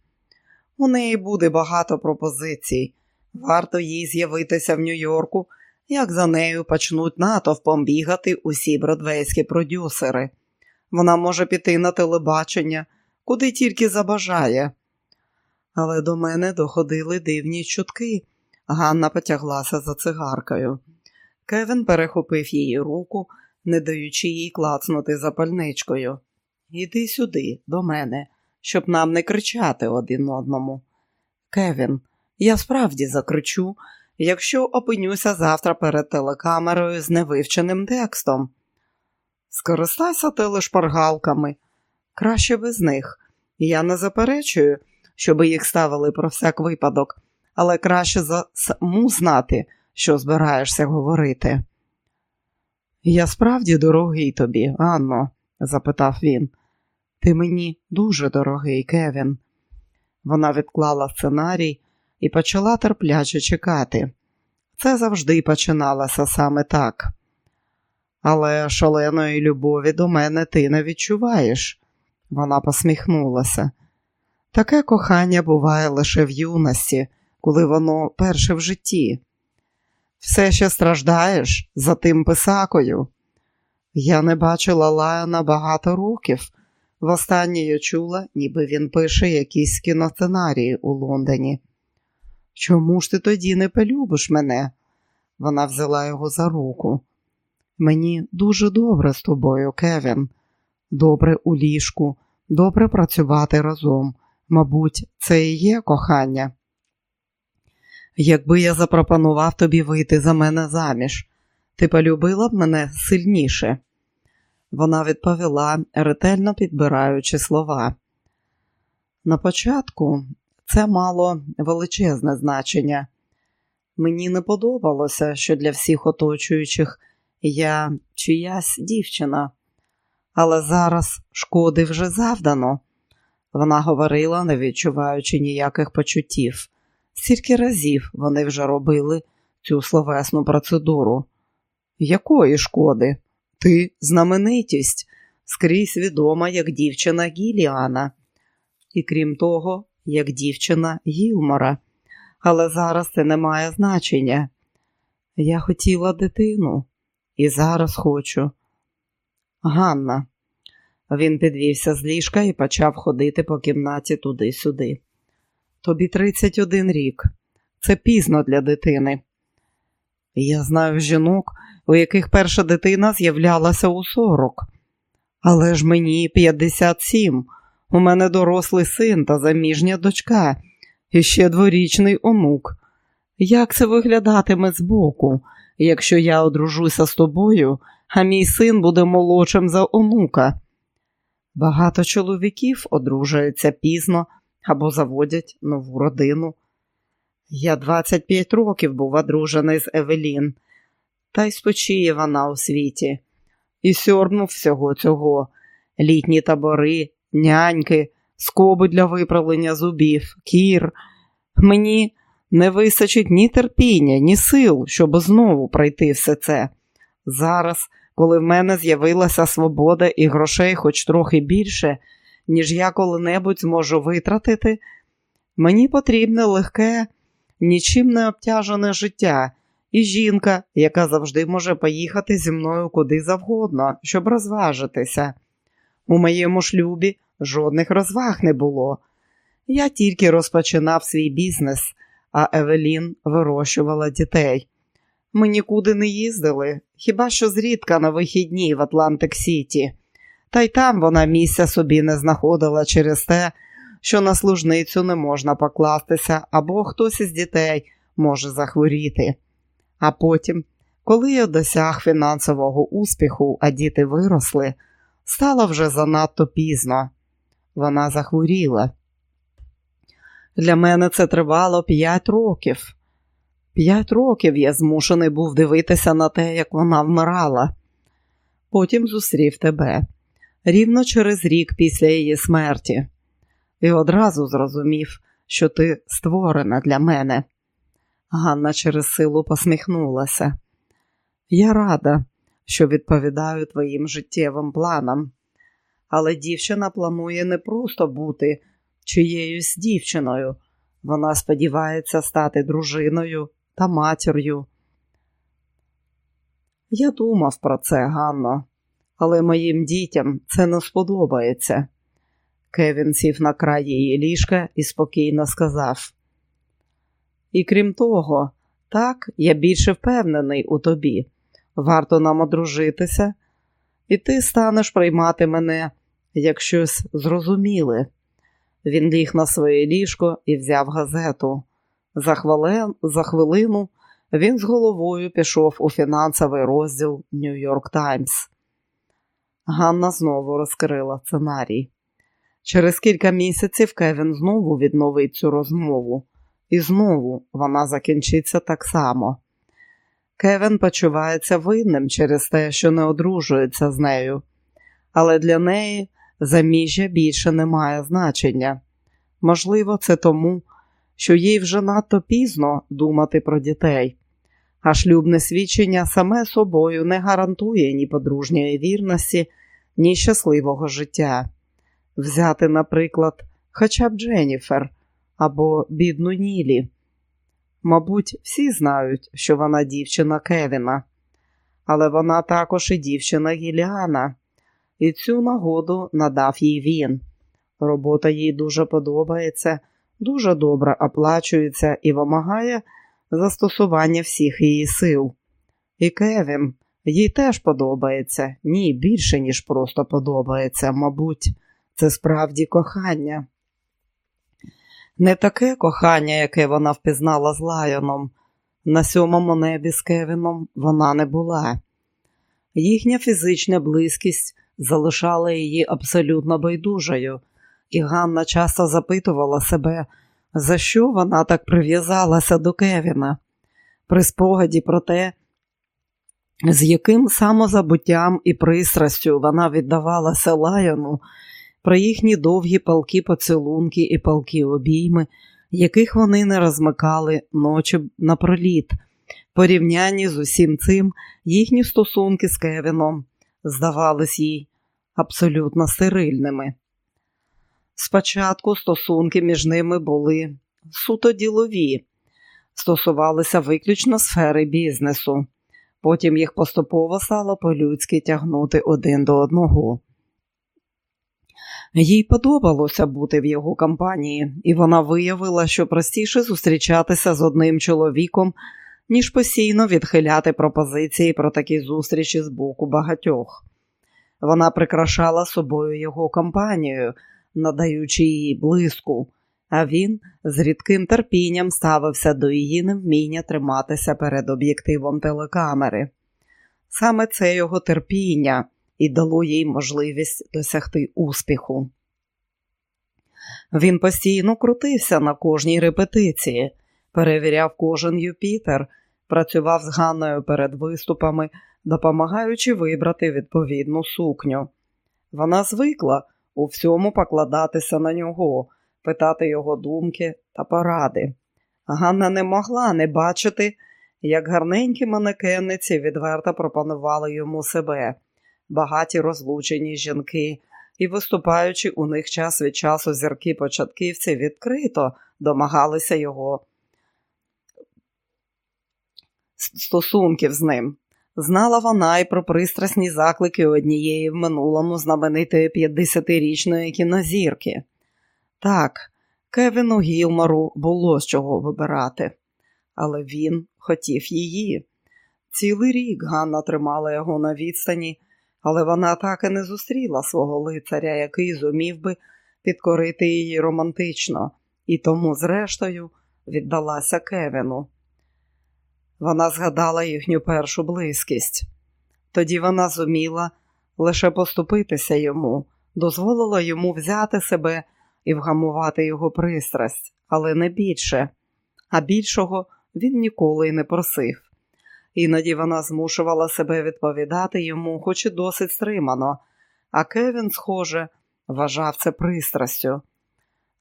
У неї буде багато пропозицій. Варто їй з'явитися в Нью-Йорку, як за нею почнуть натовпом бігати усі бродвейські продюсери. Вона може піти на телебачення, куди тільки забажає. Але до мене доходили дивні чутки. Ганна потяглася за цигаркою. Кевін перехопив її руку, не даючи їй клацнути запальничкою. Іди сюди, до мене, щоб нам не кричати один одному. Кевін, я справді закричу, якщо опинюся завтра перед телекамерою з невивченим текстом. Скористайся телешпаргалками, краще без них. Я не заперечую, щоб їх ставили про всяк випадок, але краще саму знати, що збираєшся говорити. Я справді дорогий тобі, Анно? запитав він. Ти мені дуже дорогий, Кевін. Вона відклала сценарій і почала терпляче чекати. Це завжди починалося саме так. Але шаленої любові до мене ти не відчуваєш, вона посміхнулася. Таке кохання буває лише в юності, коли воно перше в житті. Все ще страждаєш за тим писакою. Я не бачила Лайона багато років. Востаннє я чула, ніби він пише якісь кіносценарії у Лондоні. Чому ж ти тоді не полюбиш мене? Вона взяла його за руку. Мені дуже добре з тобою, Кевін. Добре у ліжку, добре працювати разом. Мабуть, це і є кохання. Якби я запропонував тобі вийти за мене заміж, ти полюбила б мене сильніше. Вона відповіла, ретельно підбираючи слова. На початку це мало величезне значення. Мені не подобалося, що для всіх оточуючих я чиясь дівчина, але зараз шкоди вже завдано. Вона говорила, не відчуваючи ніяких почуттів. Скільки разів вони вже робили цю словесну процедуру. Якої шкоди? Ти знаменитість, скрізь відома як дівчина Гіліана, і крім того, як дівчина Гілмора. Але зараз це не має значення. Я хотіла дитину і зараз хочу. Ганна. Він підвівся з ліжка і почав ходити по кімнаті туди-сюди. Тобі 31 рік. Це пізно для дитини. Я знаю жінок, у яких перша дитина з'являлася у 40. Але ж мені 57. У мене дорослий син та заміжня дочка, і ще дворічний онук. Як це виглядатиме збоку, якщо я одружуся з тобою, а мій син буде молодшим за онука? Багато чоловіків одружуються пізно або заводять нову родину. Я 25 років був одружений з Евелін, та й спочиє вона у світі, і сьорнув всього цього літні табори, няньки, скоби для виправлення зубів, кір. Мені не вистачить ні терпіння, ні сил, щоб знову пройти все це. Зараз, коли в мене з'явилася свобода і грошей хоч трохи більше, ніж я коли-небудь зможу витратити, мені потрібне легке, нічим не обтяжене життя і жінка, яка завжди може поїхати зі мною куди завгодно, щоб розважитися. У моєму шлюбі жодних розваг не було. Я тільки розпочинав свій бізнес, а Евелін вирощувала дітей. Ми нікуди не їздили, хіба що зрідка на вихідні в Атлантик Сіті. Та й там вона місця собі не знаходила через те, що на служницю не можна покластися або хтось із дітей може захворіти. А потім, коли я досяг фінансового успіху, а діти виросли, стало вже занадто пізно. Вона захворіла. Для мене це тривало п'ять років. П'ять років я змушений був дивитися на те, як вона вмирала. Потім зустрів тебе рівно через рік після її смерті, і одразу зрозумів, що ти створена для мене. Ганна через силу посміхнулася. Я рада, що відповідаю твоїм життєвим планам, але дівчина планує не просто бути чиєюсь дівчиною. Вона сподівається стати дружиною та матір'ю. Я думав про це, Ганно, але моїм дітям це не сподобається. Кевін сів на край її ліжка і спокійно сказав. І крім того, так, я більше впевнений у тобі. Варто нам одружитися, і ти станеш приймати мене як щось зрозуміле. Він ліг на своє ліжко і взяв газету. За, хвилин, за хвилину він з головою пішов у фінансовий розділ Нью-Йорк Таймс. Ганна знову розкрила сценарій. Через кілька місяців Кевін знову відновить цю розмову, і знову вона закінчиться так само. Кевін почувається винним через те, що не одружується з нею, але для неї заміжжя більше не має значення. Можливо, це тому, що їй вже надто пізно думати про дітей, а шлюбне свідчення саме собою не гарантує ні подружньої вірності, ні щасливого життя. Взяти, наприклад, хоча б Дженніфер або бідну Нілі. Мабуть, всі знають, що вона дівчина Кевіна, але вона також і дівчина Гіліана, і цю нагоду надав їй він. Робота їй дуже подобається, дуже добре оплачується і вимагає застосування всіх її сил. І Кевін, їй теж подобається, ні, більше, ніж просто подобається, мабуть, це справді кохання. Не таке кохання, яке вона впізнала з Лайоном. На сьомому небі з Кевіном вона не була. Їхня фізична близькість залишала її абсолютно байдужою, і Ганна часто запитувала себе, за що вона так прив'язалася до Кевіна. При спогаді про те, з яким самозабуттям і пристрастю вона віддавалася Лайону, про їхні довгі палки поцілунки і палки обійми, яких вони не розмикали ночі напроліт. Порівнянні з усім цим їхні стосунки з Кевіном здавались їй абсолютно стерильними. Спочатку стосунки між ними були суто ділові, стосувалися виключно сфери бізнесу, потім їх поступово стало по-людськи тягнути один до одного. Їй подобалося бути в його компанії, і вона виявила, що простіше зустрічатися з одним чоловіком, ніж постійно відхиляти пропозиції про такі зустрічі з боку багатьох. Вона прикрашала собою його компанію, надаючи їй блиску, а він з рідким терпінням ставився до її невміння триматися перед об'єктивом телекамери. Саме це його терпіння і дало їй можливість досягти успіху. Він постійно крутився на кожній репетиції, перевіряв кожен Юпітер, працював з Ганною перед виступами, допомагаючи вибрати відповідну сукню. Вона звикла у всьому покладатися на нього, питати його думки та поради. Ганна не могла не бачити, як гарненькі манекенниці відверто пропонували йому себе багаті розлучені жінки, і, виступаючи у них час від часу зірки початківці, відкрито домагалися його стосунків з ним. Знала вона й про пристрасні заклики однієї в минулому знаменитої 50-річної кінозірки. Так, Кевіну Гілмару було з чого вибирати, але він хотів її. Цілий рік Ганна тримала його на відстані, але вона так і не зустріла свого лицаря, який зумів би підкорити її романтично, і тому, зрештою, віддалася Кевіну. Вона згадала їхню першу близькість. Тоді вона зуміла лише поступитися йому, дозволила йому взяти себе і вгамувати його пристрасть, але не більше, а більшого він ніколи й не просив. Іноді вона змушувала себе відповідати йому, хоч і досить стримано, а Кевін, схоже, вважав це пристрастю.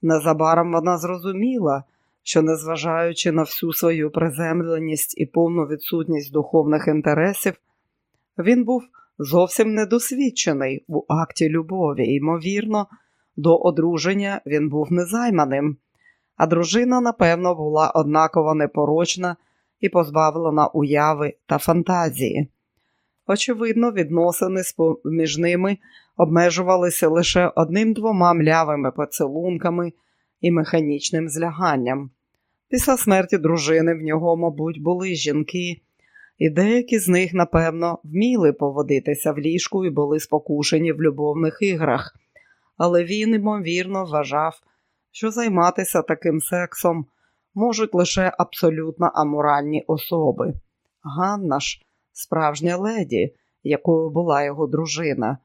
Незабаром вона зрозуміла, що, незважаючи на всю свою приземленість і повну відсутність духовних інтересів, він був зовсім недосвідчений у акті любові, ймовірно, до одруження він був незайманим, а дружина, напевно, була однаково непорочна і позбавлена уяви та фантазії. Очевидно, відносини між ними обмежувалися лише одним-двома млявими поцілунками і механічним зляганням. Після смерті дружини в нього, мабуть, були жінки, і деякі з них, напевно, вміли поводитися в ліжку і були спокушені в любовних іграх, але він, ймовірно, вважав, що займатися таким сексом можуть лише абсолютно аморальні особи. Ганна ж справжня леді, якою була його дружина,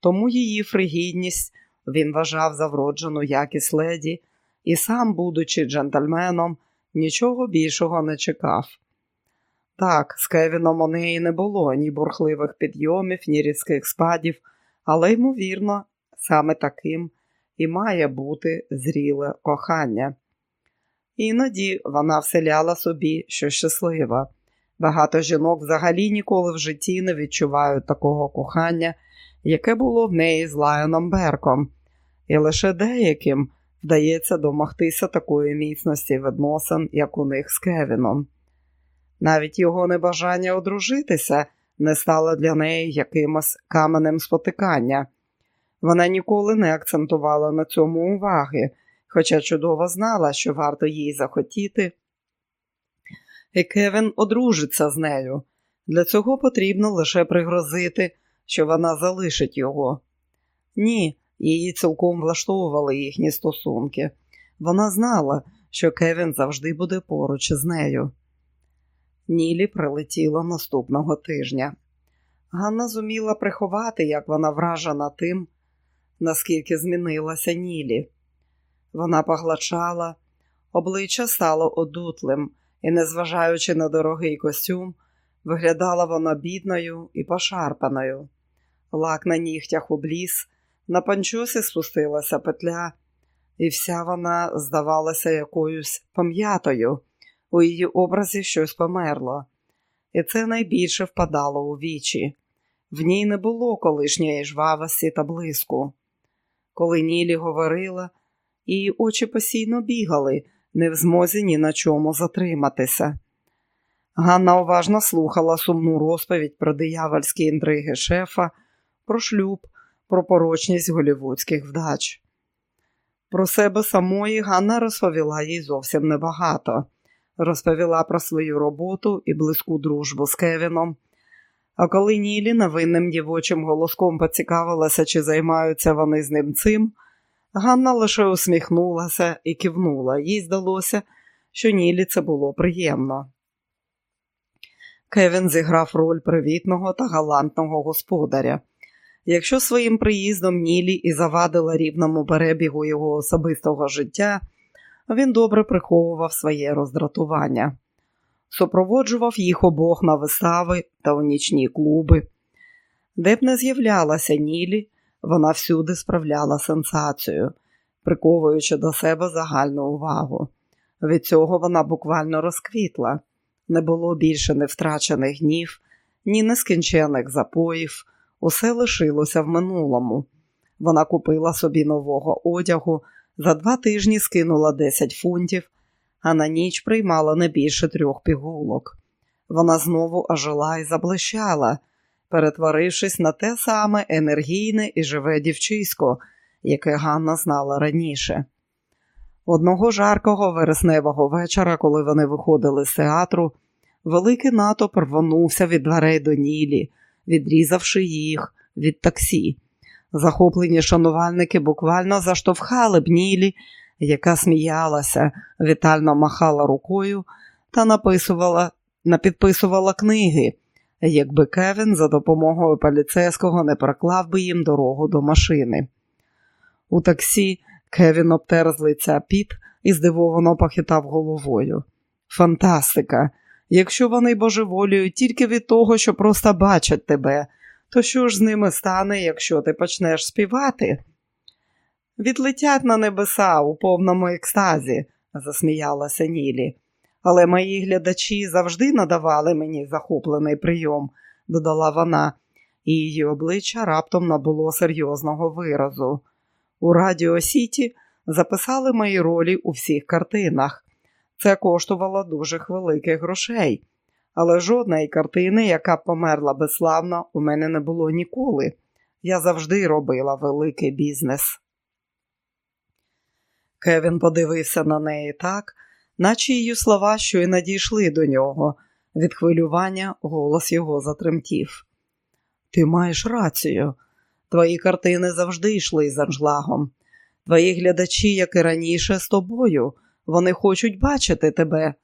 тому її фригідність він вважав за вроджену якість леді і сам, будучи джентльменом, нічого більшого не чекав. Так, з Кевіном у неї не було ні бурхливих підйомів, ні різких спадів, але, ймовірно, саме таким і має бути зріле кохання. Іноді вона вселяла собі, що щаслива. Багато жінок взагалі ніколи в житті не відчувають такого кохання, яке було в неї з Лайоном Берком, і лише деяким вдається домогтися такої міцності відносин, як у них з Кевіном. Навіть його небажання одружитися не стало для неї якимось каменем спотикання. Вона ніколи не акцентувала на цьому уваги, хоча чудово знала, що варто їй захотіти, і Кевін одружиться з нею. Для цього потрібно лише пригрозити, що вона залишить його. Ні, її цілком влаштовували їхні стосунки. Вона знала, що Кевін завжди буде поруч з нею. Нілі прилетіла наступного тижня. Ганна зуміла приховати, як вона вражена тим, наскільки змінилася Нілі. Вона поглачала, обличчя стало одутлим, і, незважаючи на дорогий костюм, виглядала вона бідною і пошарпаною. Лак на нігтях обліз, на панчосі спустилася петля, і вся вона здавалася якоюсь пам'ятою. У її образі щось померло, і це найбільше впадало у вічі. В ній не було колишньої жвавості та блиску. Коли Нілі говорила, її очі постійно бігали, не в змозі ні на чому затриматися. Ганна уважно слухала сумну розповідь про диявольські інтриги шефа, про шлюб, про порочність голівудських вдач. Про себе самої Ганна розповіла їй зовсім небагато. Розповіла про свою роботу і близьку дружбу з Кевіном. А коли Нілі невинним дівочим голоском поцікавилася, чи займаються вони з ним цим, Ганна лише усміхнулася і кивнула. Їй здалося, що Нілі це було приємно. Кевін зіграв роль привітного та галантного господаря. Якщо своїм приїздом Нілі і завадила рівному перебігу його особистого життя, він добре приховував своє роздратування, супроводжував їх обох на вистави та у нічні клуби. Де б не з'являлася Нілі, вона всюди справляла сенсацію, приковуючи до себе загальну увагу. Від цього вона буквально розквітла. Не було більше невтрачених гнів, ні нескінчених запоїв, усе лишилося в минулому. Вона купила собі нового одягу, за два тижні скинула 10 фунтів, а на ніч приймала не більше трьох пігулок. Вона знову ожила і заблищала, перетворившись на те саме енергійне і живе дівчисько, яке Ганна знала раніше. Одного жаркого вересневого вечора, коли вони виходили з театру, великий натовп рвонувся від дверей до Нілі, відрізавши їх від таксі. Захоплені шанувальники буквально заштовхали б Нілі, яка сміялася, вітально махала рукою та написувала, напідписувала книги, якби Кевін за допомогою поліцейського не проклав би їм дорогу до машини. У таксі Кевін обтер з лиця піт і здивовано похитав головою. Фантастика! Якщо вони божеволюють тільки від того, що просто бачать тебе, то що ж з ними стане, якщо ти почнеш співати? Відлетять на небеса у повному екстазі, засміялася Нілі. Але мої глядачі завжди надавали мені захоплений прийом, додала вона, і її обличчя раптом набуло серйозного виразу. У Радіо Сіті записали мої ролі у всіх картинах. Це коштувало дуже великих грошей, але жодної картини, яка померла безславно, у мене не було ніколи. Я завжди робила великий бізнес. Кевін подивився на неї так, наче її слова що й надійшли до нього. Від хвилювання голос його затремтів. Ти маєш рацію. Твої картини завжди йшли з анжлагом. Твої глядачі, як і раніше, з тобою. Вони хочуть бачити тебе.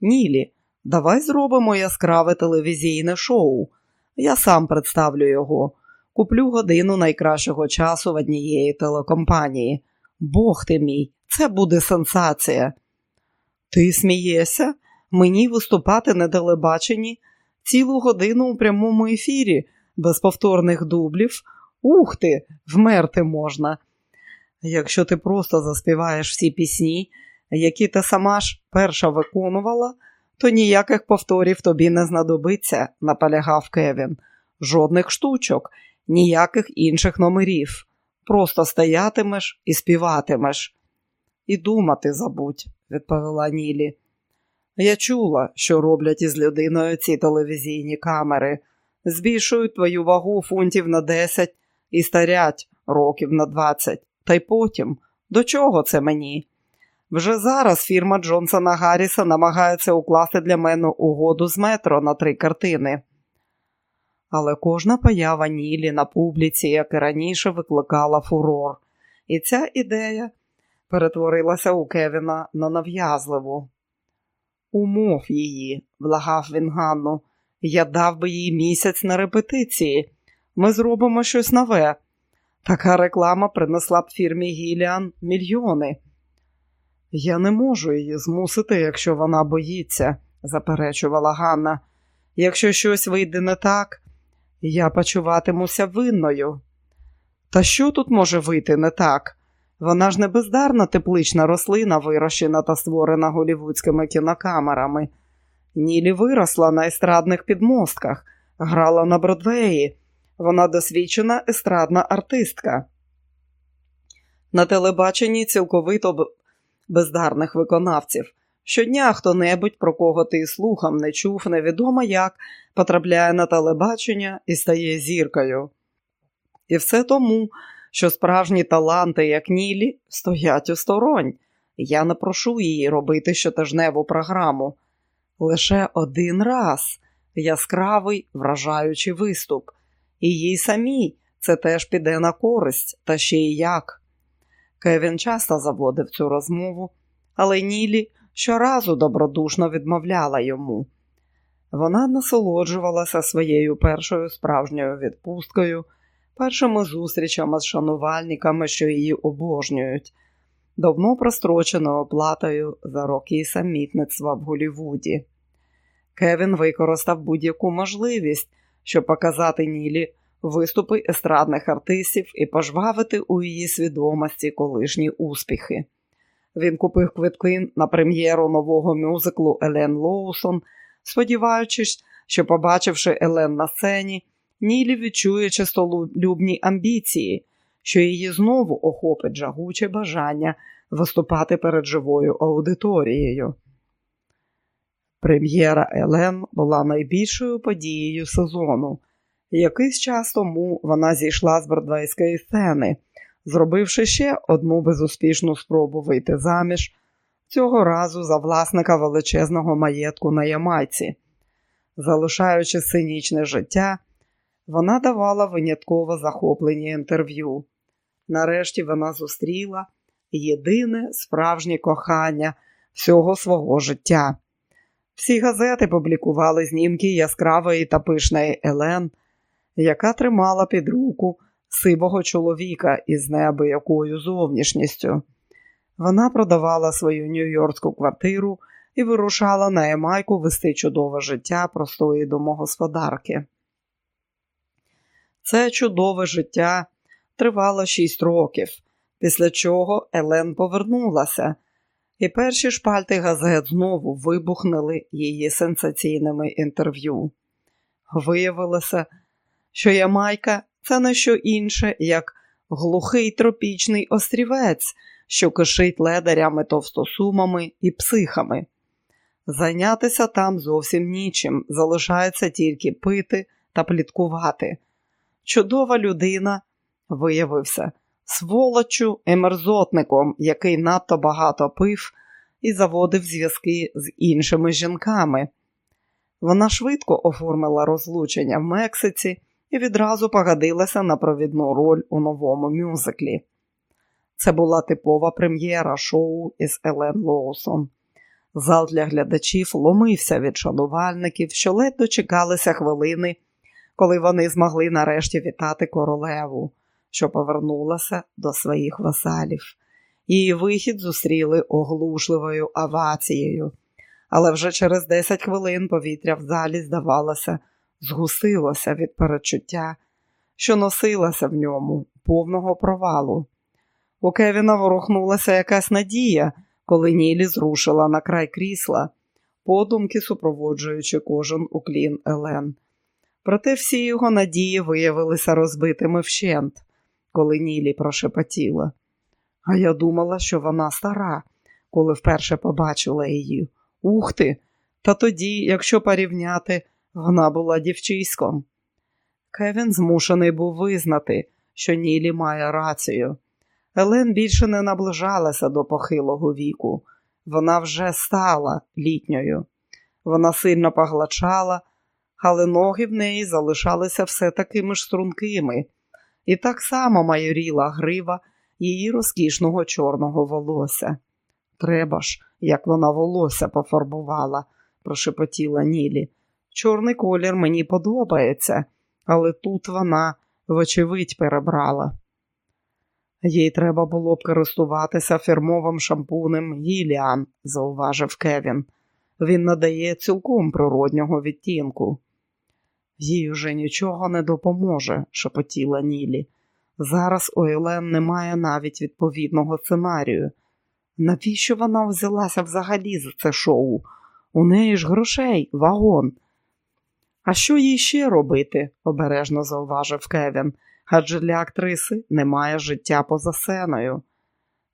Нілі, давай зробимо яскраве телевізійне шоу. Я сам представлю його. Куплю годину найкращого часу в однієї телекомпанії. Бог ти мій, це буде сенсація. Ти смієшся? Мені виступати на телебаченні цілу годину у прямому ефірі, без повторних дублів. Ух ти, вмерти можна. Якщо ти просто заспіваєш всі пісні, які ти сама ж перша виконувала, то ніяких повторів тобі не знадобиться, наполягав Кевін. Жодних штучок, ніяких інших номерів. Просто стоятимеш і співатимеш. І думати забудь, відповіла Нілі. Я чула, що роблять із людиною ці телевізійні камери, збільшують твою вагу фунтів на 10 і старять років на 20. Та й потім, до чого це мені? Вже зараз фірма Джонсона Гарріса намагається укласти для мене угоду з метро на три картини. Але кожна поява Нілі на публіці, як і раніше, викликала фурор, і ця ідея перетворилася у Кевіна на нав'язливу. Умов її, благав він Ганну, я дав би їй місяць на репетиції. Ми зробимо щось нове. Така реклама принесла б фірмі Гіліан мільйони. Я не можу її змусити, якщо вона боїться, заперечувала Ганна. Якщо щось вийде не так, я почуватимуся винною. Та що тут може вийти не так? Вона ж не бездарна теплична рослина, вирощена та створена голівудськими кінокамерами. Нілі виросла на естрадних підмостках, грала на Бродвеї. Вона досвідчена естрадна артистка. На телебаченні цілковито бездарних виконавців. Щодня хто небудь, про кого ти слухом не чув, невідомо як, потрапляє на телебачення і стає зіркою. І все тому, що справжні таланти, як Нілі, стоять осторонь. Я не прошу її робити щотижневу програму. Лише один раз яскравий, вражаючий виступ, і їй самій це теж піде на користь, та ще й як. Кевін часто заводив цю розмову, але Нілі щоразу добродушно відмовляла йому. Вона насолоджувалася своєю першою справжньою відпусткою, першими зустрічами з шанувальниками, що її обожнюють, давно простроченою оплатою за роки самітництва в Голівуді. Кевін використав будь-яку можливість, щоб показати Нілі виступи естрадних артистів і пожвавити у її свідомості колишні успіхи. Він купив квитки на прем'єру нового мюзиклу Елен Лоусон, сподіваючись, що, побачивши Елен на сцені, Нілі відчує чистолюбні амбіції, що її знову охопить жагуче бажання виступати перед живою аудиторією. Прем'єра Елен була найбільшою подією сезону. Якийсь час тому вона зійшла з бродвейської сцени, зробивши ще одну безуспішну спробу вийти заміж, цього разу за власника величезного маєтку на Ямайці. Залишаючи синічне життя, вона давала винятково захоплені інтерв'ю. Нарешті вона зустріла єдине справжнє кохання всього свого життя. Всі газети публікували знімки яскравої та пишної Елен, яка тримала під руку сивого чоловіка із неабиякою зовнішністю. Вона продавала свою нью-йоркську квартиру і вирушала на Ямайку вести чудове життя простої домогосподарки. Це чудове життя тривало шість років, після чого Елен повернулася, і перші шпальти газет знову вибухнули її сенсаційними інтерв'ю. Виявилося, що Ямайка це не що інше, як глухий тропічний острівець, що кишить ледарями, товстосумами і психами. Зайнятися там зовсім нічим, залишається тільки пити та пліткувати. Чудова людина виявився сволочу мерзотником, який надто багато пив і заводив зв'язки з іншими жінками. Вона швидко оформила розлучення в Мексиці і відразу погодилася на провідну роль у новому мюзиклі. Це була типова прем'єра шоу із Елен Лоусон. Зал для глядачів ломився від шанувальників, що ледь дочекалися хвилини, коли вони змогли нарешті вітати королеву, що повернулася до своїх васалів. Її вихід зустріли оглушливою авацією, але вже через 10 хвилин повітря в залі, здавалося, згусилося від перечуття, що носилося в ньому повного провалу. У Кевіна ворухнулася якась надія, коли Нілі зрушила на край крісла, подумки супроводжуючи кожен уклін Елен. Проте всі його надії виявилися розбитими вщент, коли Нілі прошепотіла. А я думала, що вона стара, коли вперше побачила її. Ух ти! Та тоді, якщо порівняти, вона була дівчиськом. Кевін змушений був визнати, що Нілі має рацію. Елен більше не наближалася до похилого віку. Вона вже стала літньою. Вона сильно поглачала, але ноги в неї залишалися все такими ж стрункими, і так само майоріла грива її розкішного чорного волосся. Треба ж, як вона волосся пофарбувала, прошепотіла Нілі. Чорний колір мені подобається, але тут вона, вочевидь, перебрала. Їй треба було б користуватися фірмовим шампунем Гіліан, зауважив Кевін. Він надає цілком природнього відтінку. Їй уже нічого не допоможе, шепотіла Нілі. Зараз у Елен немає навіть відповідного сценарію. Навіщо вона взялася взагалі за це шоу? У неї ж грошей, вагон. А що їй ще робити? обережно зауважив Кевін, адже для актриси немає життя поза сценою.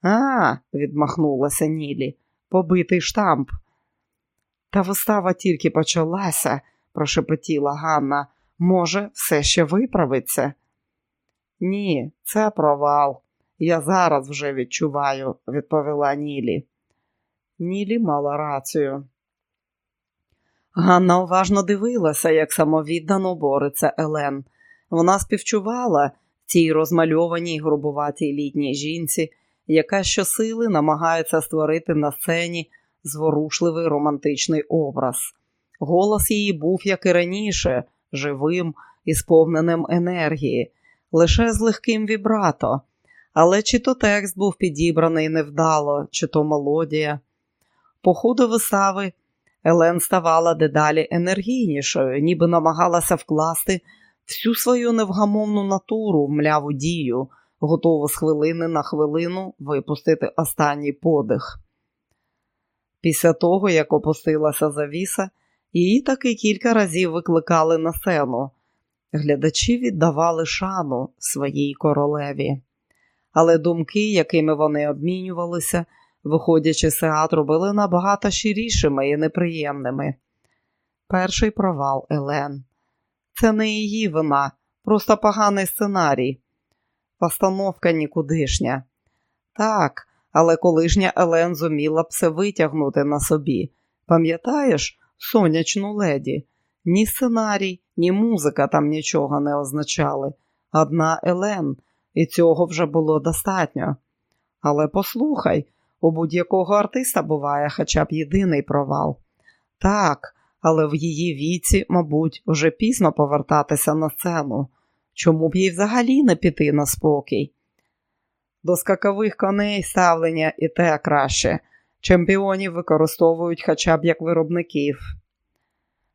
А, відмахнулася Нілі, побитий штамп. Та вистава тільки почалася, прошепотіла Ганна. Може, все ще виправиться? Ні, це провал. Я зараз вже відчуваю, відповіла Нілі. Нілі мала рацію. Ганна уважно дивилася, як самовіддано бореться Елен. Вона співчувала цій розмальованій грубуватій літній жінці, яка щосили намагається створити на сцені зворушливий романтичний образ. Голос її був, як і раніше, живим і сповненим енергії, лише з легким вібрато. Але чи то текст був підібраний невдало, чи то мелодія. По ходу вистави Елен ставала дедалі енергійнішою, ніби намагалася вкласти всю свою невгамовну натуру в мляву дію, готову з хвилини на хвилину випустити останній подих. Після того, як опустилася завіса, її таки кілька разів викликали на сцену. Глядачі віддавали шану своїй королеві. Але думки, якими вони обмінювалися, виходячи з театру, були набагато щирішими і неприємними. Перший провал Елен. Це не її вина, просто поганий сценарій. Постановка нікудишня. Так, але колишня Елен зуміла б все витягнути на собі. Пам'ятаєш сонячну леді? Ні сценарій, ні музика там нічого не означали. Одна Елен, і цього вже було достатньо. Але послухай, у будь-якого артиста буває хоча б єдиний провал. Так, але в її віці, мабуть, уже пізно повертатися на сцену. Чому б їй взагалі не піти на спокій? До скакових коней ставлення і те краще. Чемпіонів використовують хоча б як виробників.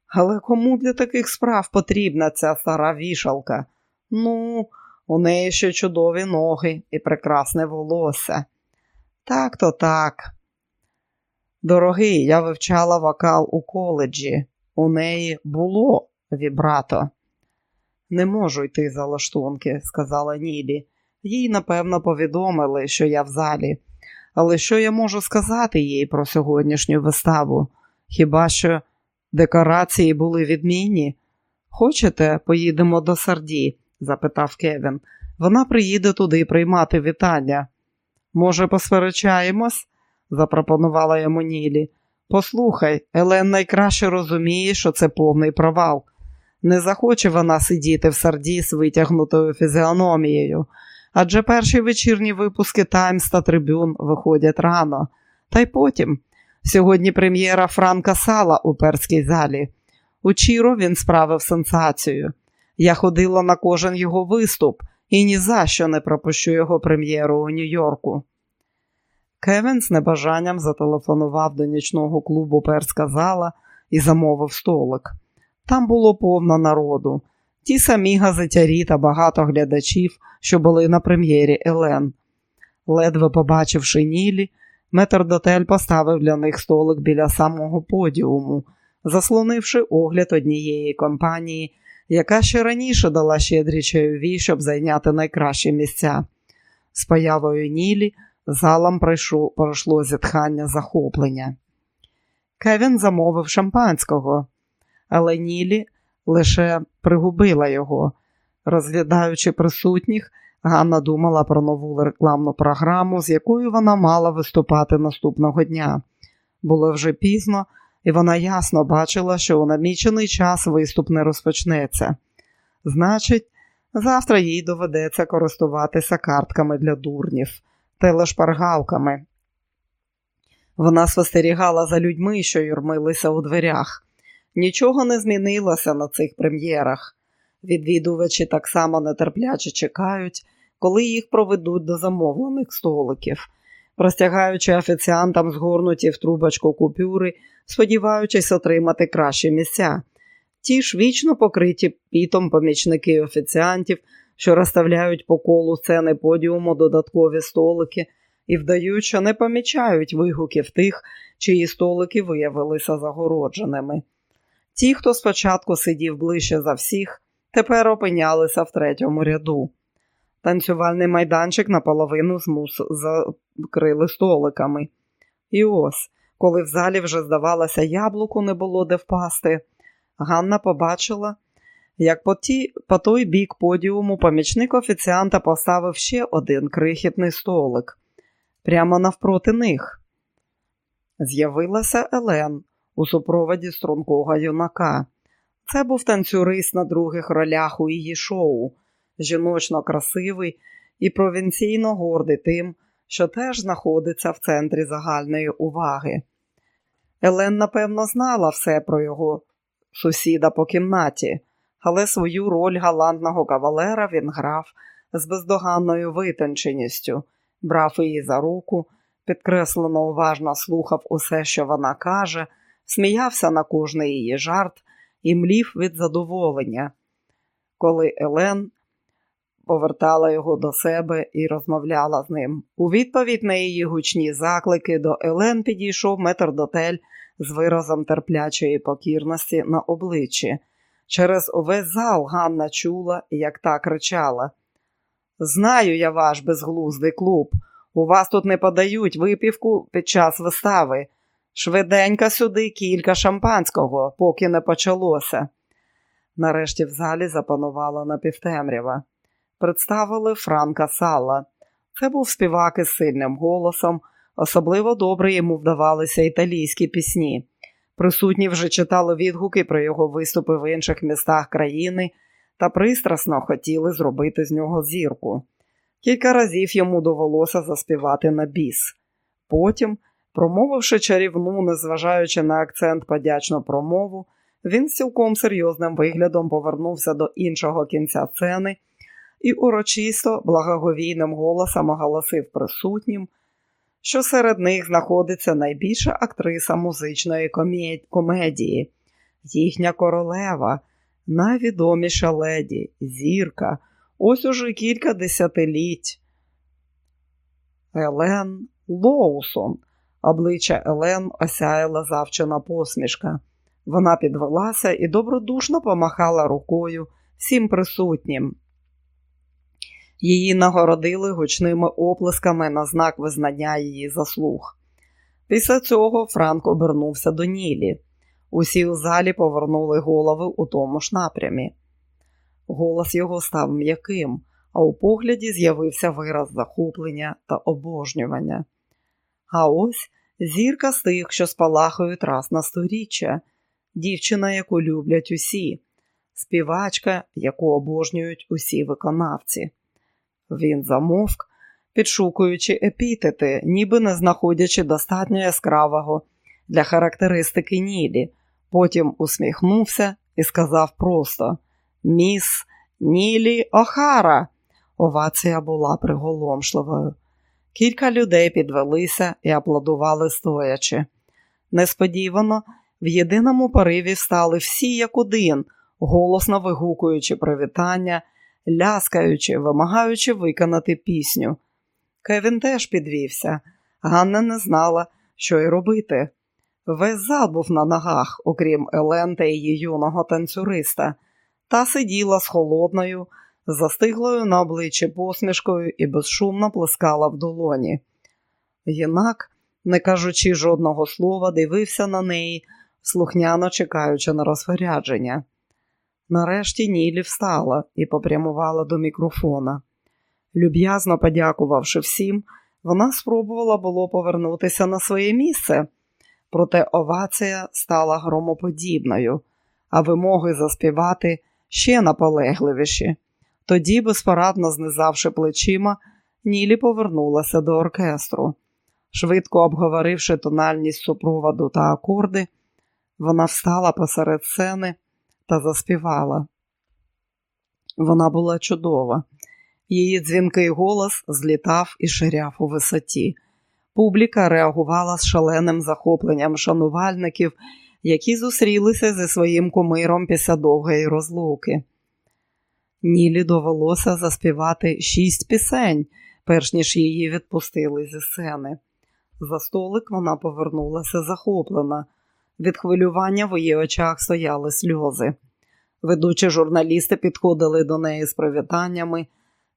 Але кому для таких справ потрібна ця стара вішалка? Ну, у неї ще чудові ноги і прекрасне волосся. Так то так. Дорогий, я вивчала вокал у коледжі. У неї було вібрато. Не можу йти за лаштунки, сказала Нілі. Їй, напевно, повідомили, що я в залі. Але що я можу сказати їй про сьогоднішню виставу? Хіба що декорації були відмінні? Хочете, поїдемо до Сарді? запитав Кевін. Вона приїде туди приймати вітання. Може, посперечаємось? запропонувала йому Нілі. Послухай, Елен найкраще розуміє, що це повний провал. Не захоче вона сидіти в сарді з витягнутою фізіономією, адже перші вечірні випуски Таймс та Трибюн виходять рано. Та й потім. Сьогодні прем'єра Франка Сала у перській залі. У Чіро він справив сенсацію. Я ходила на кожен його виступ і ні за що не пропущу його прем'єру у Нью-Йорку. Кевін з небажанням зателефонував до нічного клубу Перська зала і замовив столик. Там було повно народу, ті самі газетярі та багато глядачів, що були на прем'єрі Елен. Ледве побачивши Нілі, метрдотель поставив для них столик біля самого подіуму, заслонивши огляд однієї компанії, яка ще раніше дала щедрі чайові, щоб зайняти найкращі місця. З появою Нілі залом пройшло, пройшло зітхання захоплення. Кевін замовив шампанського, але Нілі лише пригубила його. Розглядаючи присутніх, Ганна думала про нову рекламну програму, з якою вона мала виступати наступного дня. Було вже пізно, і вона ясно бачила, що у намічений час виступ не розпочнеться. Значить, завтра їй доведеться користуватися картками для дурнів, телешпаргалками. Вона спостерігала за людьми, що юрмилися у дверях. Нічого не змінилося на цих прем'єрах. Відвідувачі так само нетерпляче чекають, коли їх проведуть до замовлених столиків, простягаючи офіціантам згорнуті в трубочку купюри, сподіваючись отримати кращі місця. Ті ж вічно покриті пітом помічники офіціантів, що розставляють по колу сцени подіуму додаткові столики і вдають, що не помічають вигуків тих, чиї столики виявилися загородженими. Ті, хто спочатку сидів ближче за всіх, тепер опинялися в третьому ряду. Танцювальний майданчик наполовину змус закрили столиками. І ось, коли в залі вже, здавалося, яблуку не було де впасти, Ганна побачила, як по, ті, по той бік подіуму помічник офіціанта поставив ще один крихітний столик прямо навпроти них. З'явилася Елен у супроводі стрункого юнака. Це був танцюрист на других ролях у її шоу, жіночно красивий і провінційно гордий тим, що теж знаходиться в центрі загальної уваги. Елен, напевно, знала все про його сусіда по кімнаті, але свою роль галантного кавалера він грав з бездоганною витонченістю, брав її за руку, підкреслено уважно слухав усе, що вона каже, сміявся на кожний її жарт і млів від задоволення. Коли Елен повертала його до себе і розмовляла з ним. У відповідь на її гучні заклики до Елен підійшов метрдотель з виразом терплячої покірності на обличчі. Через увесь зал Ганна чула, як та кричала. Знаю я ваш безглуздий клуб. У вас тут не подають випівку під час вистави. Швиденько сюди кілька шампанського, поки не почалося. Нарешті в залі запанувала напівтемрява. Представили Франка Сала. Це був співак із сильним голосом, особливо добре йому вдавалися італійські пісні. Присутні вже читали відгуки про його виступи в інших містах країни та пристрасно хотіли зробити з нього зірку. Кілька разів йому довелося заспівати на біс. Потім, промовивши чарівну, незважаючи на акцент подячну промову, він цілком серйозним виглядом повернувся до іншого кінця сцени і урочисто благоговійним голосом оголосив присутнім, що серед них знаходиться найбільша актриса музичної комедії, їхня королева, найвідоміша леді, зірка, ось уже кілька десятиліть. Елен Лоусон. Обличчя Елен осяяла завчена посмішка. Вона підвелася і добродушно помахала рукою всім присутнім. Її нагородили гучними оплесками на знак визнання її заслуг. Після цього Франк обернувся до Нілі. Усі у залі повернули голови у тому ж напрямі. Голос його став м'яким, а у погляді з'явився вираз захоплення та обожнювання. А ось зірка з тих, що спалахають раз на сторіччя, дівчина, яку люблять усі, співачка, яку обожнюють усі виконавці. Він замовк, підшукуючи епітети, ніби не знаходячи достатньо яскравого для характеристики Нілі. Потім усміхнувся і сказав просто Міс Нілі Охара. Овація була приголомшливою. Кілька людей підвелися і аплодували стоячи. Несподівано в єдиному пориві встали всі як один, голосно вигукуючи привітання ляскаючи, вимагаючи виконати пісню. Кевін теж підвівся. Ганна не знала, що й робити. Весь зал був на ногах, окрім Елен та її юного танцюриста, та сиділа з холодною, застиглою на обличчі посмішкою і безшумно плескала в долоні. Єнак, не кажучи жодного слова, дивився на неї, слухняно чекаючи на розпорядження. Нарешті Нілі встала і попрямувала до мікрофона. Люб'язно подякувавши всім, вона спробувала було повернутися на своє місце, проте овація стала громоподібною, а вимоги заспівати ще наполегливіші. Тоді, безпорадно знизавши плечима, Нілі повернулася до оркестру. Швидко обговоривши тональність супроводу та акорди, вона встала посеред сцени та заспівала. Вона була чудова. Її дзвінкий голос злітав і ширяв у висоті. Публіка реагувала з шаленим захопленням шанувальників, які зустрілися зі своїм кумиром після довгої розлуки. Нілі довелося заспівати шість пісень, перш ніж її відпустили зі сцени. За столик вона повернулася захоплена. Від хвилювання в її очах стояли сльози. Ведучі журналісти підходили до неї з привітаннями.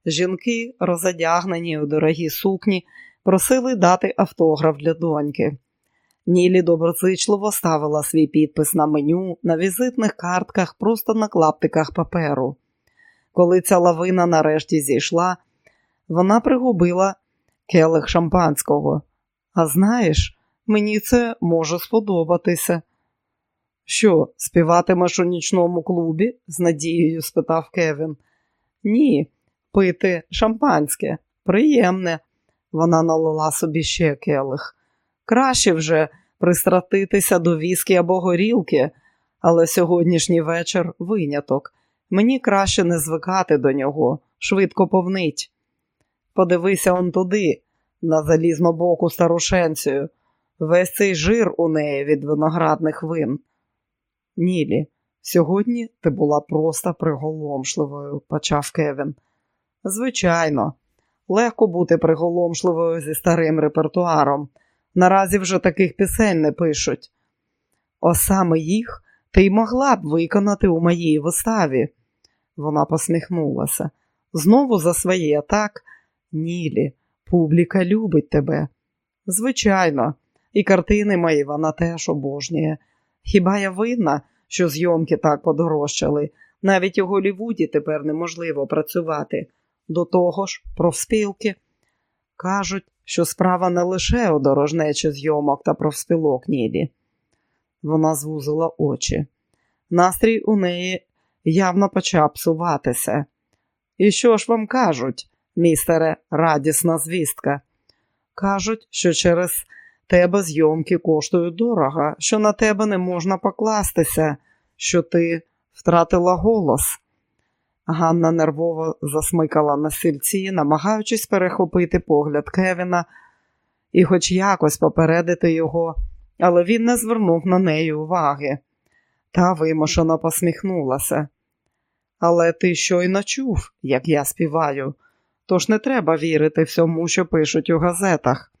Жінки, розодягнені у дорогі сукні, просили дати автограф для доньки. Нілі доброзичливо ставила свій підпис на меню, на візитних картках, просто на клаптиках паперу. Коли ця лавина нарешті зійшла, вона пригубила келих шампанського. А знаєш, мені це може сподобатися. Що, співатимеш у нічному клубі? з надією спитав Кевін. Ні, пити шампанське, приємне. Вона налила собі ще келих. Краще вже пристратитися до віскі або горілки, але сьогоднішній вечір виняток. Мені краще не звикати до нього, швидко повнить. Подивися он туди, на залізну боку старушенцію. Весь цей жир у неї від виноградних вин. Нілі, сьогодні ти була просто приголомшливою, почав Кевін. Звичайно, легко бути приголомшливою зі старим репертуаром. Наразі вже таких пісень не пишуть. О саме їх ти й могла б виконати у моїй виставі. Вона посміхнулася. Знову за своє, так? Нілі, публіка любить тебе. Звичайно, і картини мої вона теж обожнює. Хіба я винна, що зйомки так подорожчали? Навіть у Голівуді тепер неможливо працювати. До того ж, профспілки. Кажуть, що справа не лише у дорожнечі зйомок та профспілок Нілі. Вона звузила очі. Настрій у неї явно почав псуватися. І що ж вам кажуть, містере, радісна звістка? Кажуть, що через тебе зйомки коштують дорого, що на тебе не можна покластися, що ти втратила голос. Ганна нервово засмикала на сільці, намагаючись перехопити погляд Кевіна і хоч якось попередити його, але він не звернув на неї уваги. Та вимушено посміхнулася. Але ти щойно чув, як я співаю, тож не треба вірити всьому, що пишуть у газетах.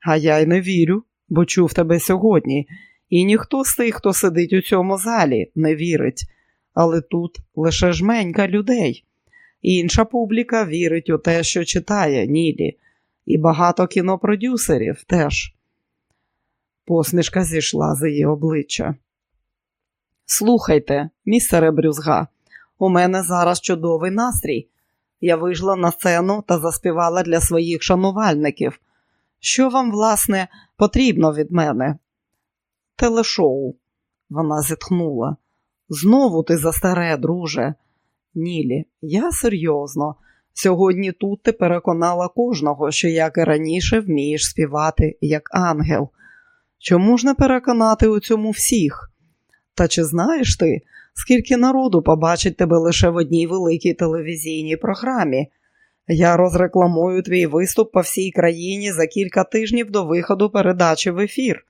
А я й не вірю, бо чув тебе сьогодні, і ніхто з тих, хто сидить у цьому залі, не вірить. Але тут лише жменька людей. Інша публіка вірить у те, що читає Нілі, і багато кінопродюсерів теж. Посмішка зійшла з її обличчя. Слухайте, містере Брюзга, у мене зараз чудовий настрій. Я вийшла на сцену та заспівала для своїх шанувальників. Що вам, власне, потрібно від мене? Телешоу. Вона зітхнула. Знову ти за старе, друже. Нілі, я серйозно. Сьогодні тут ти переконала кожного, що, як і раніше, вмієш співати як ангел. Чому ж не переконати у цьому всіх? Та чи знаєш ти, скільки народу побачить тебе лише в одній великій телевізійній програмі? Я розрекламую твій виступ по всій країні за кілька тижнів до виходу передачі в ефір.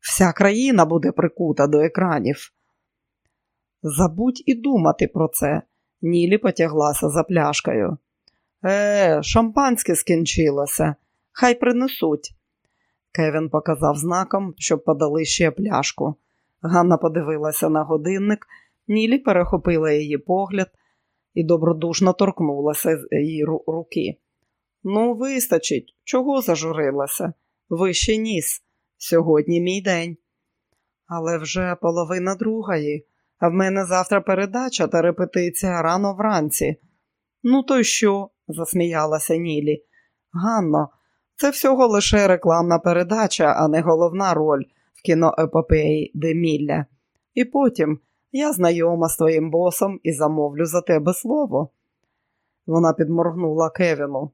Вся країна буде прикута до екранів. Забудь і думати про це. Нілі потяглася за пляшкою. Е, шампанське скінчилося, хай принесуть. Кевін показав знаком, щоб подали ще пляшку. Ганна подивилася на годинник, Нілі перехопила її погляд і добродушно торкнулася з її руки. Ну, вистачить, чого зажурилася? Вище ніс. Сьогодні мій день. Але вже половина другої, а в мене завтра передача та репетиція рано вранці. Ну, то й що? засміялася Нілі. Ганно, це всього лише рекламна передача, а не головна роль в кіноепопеї Демілля. І потім я знайома з твоїм босом і замовлю за тебе слово. Вона підморгнула Кевіну.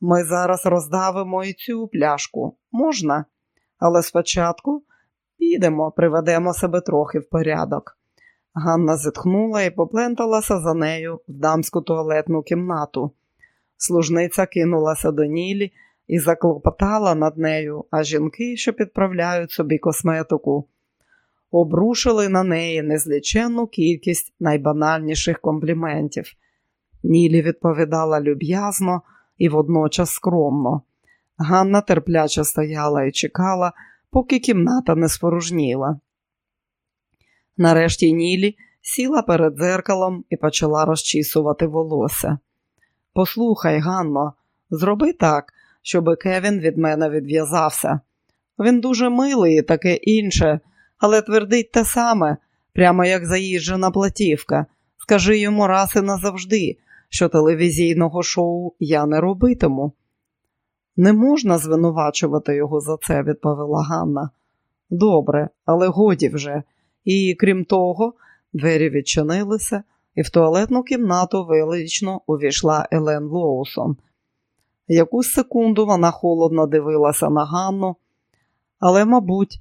Ми зараз роздавимо і цю пляшку. Можна? Але спочатку підемо, приведемо себе трохи в порядок. Ганна зітхнула і попленталася за нею в дамську туалетну кімнату. Служниця кинулася до Нілі і заклопотала над нею, а жінки, що підправляють собі косметику, обрушили на неї незліченну кількість найбанальніших компліментів. Нілі відповідала люб'язно і водночас скромно. Ганна терпляче стояла і чекала, поки кімната не спорожніла. Нарешті Нілі сіла перед дзеркалом і почала розчісувати волосся. Послухай, Ганно, зроби так, щоби Кевін від мене відв'язався. Він дуже милий і таке інше, але твердить те саме, прямо як заїжджена платівка. Скажи йому раз і назавжди, що телевізійного шоу я не робитиму. Не можна звинувачувати його за це, відповіла Ганна. Добре, але годі вже. І крім того, двері відчинилися, і в туалетну кімнату велично увійшла Елен Лоусон. Якусь секунду вона холодно дивилася на Ганну, але, мабуть,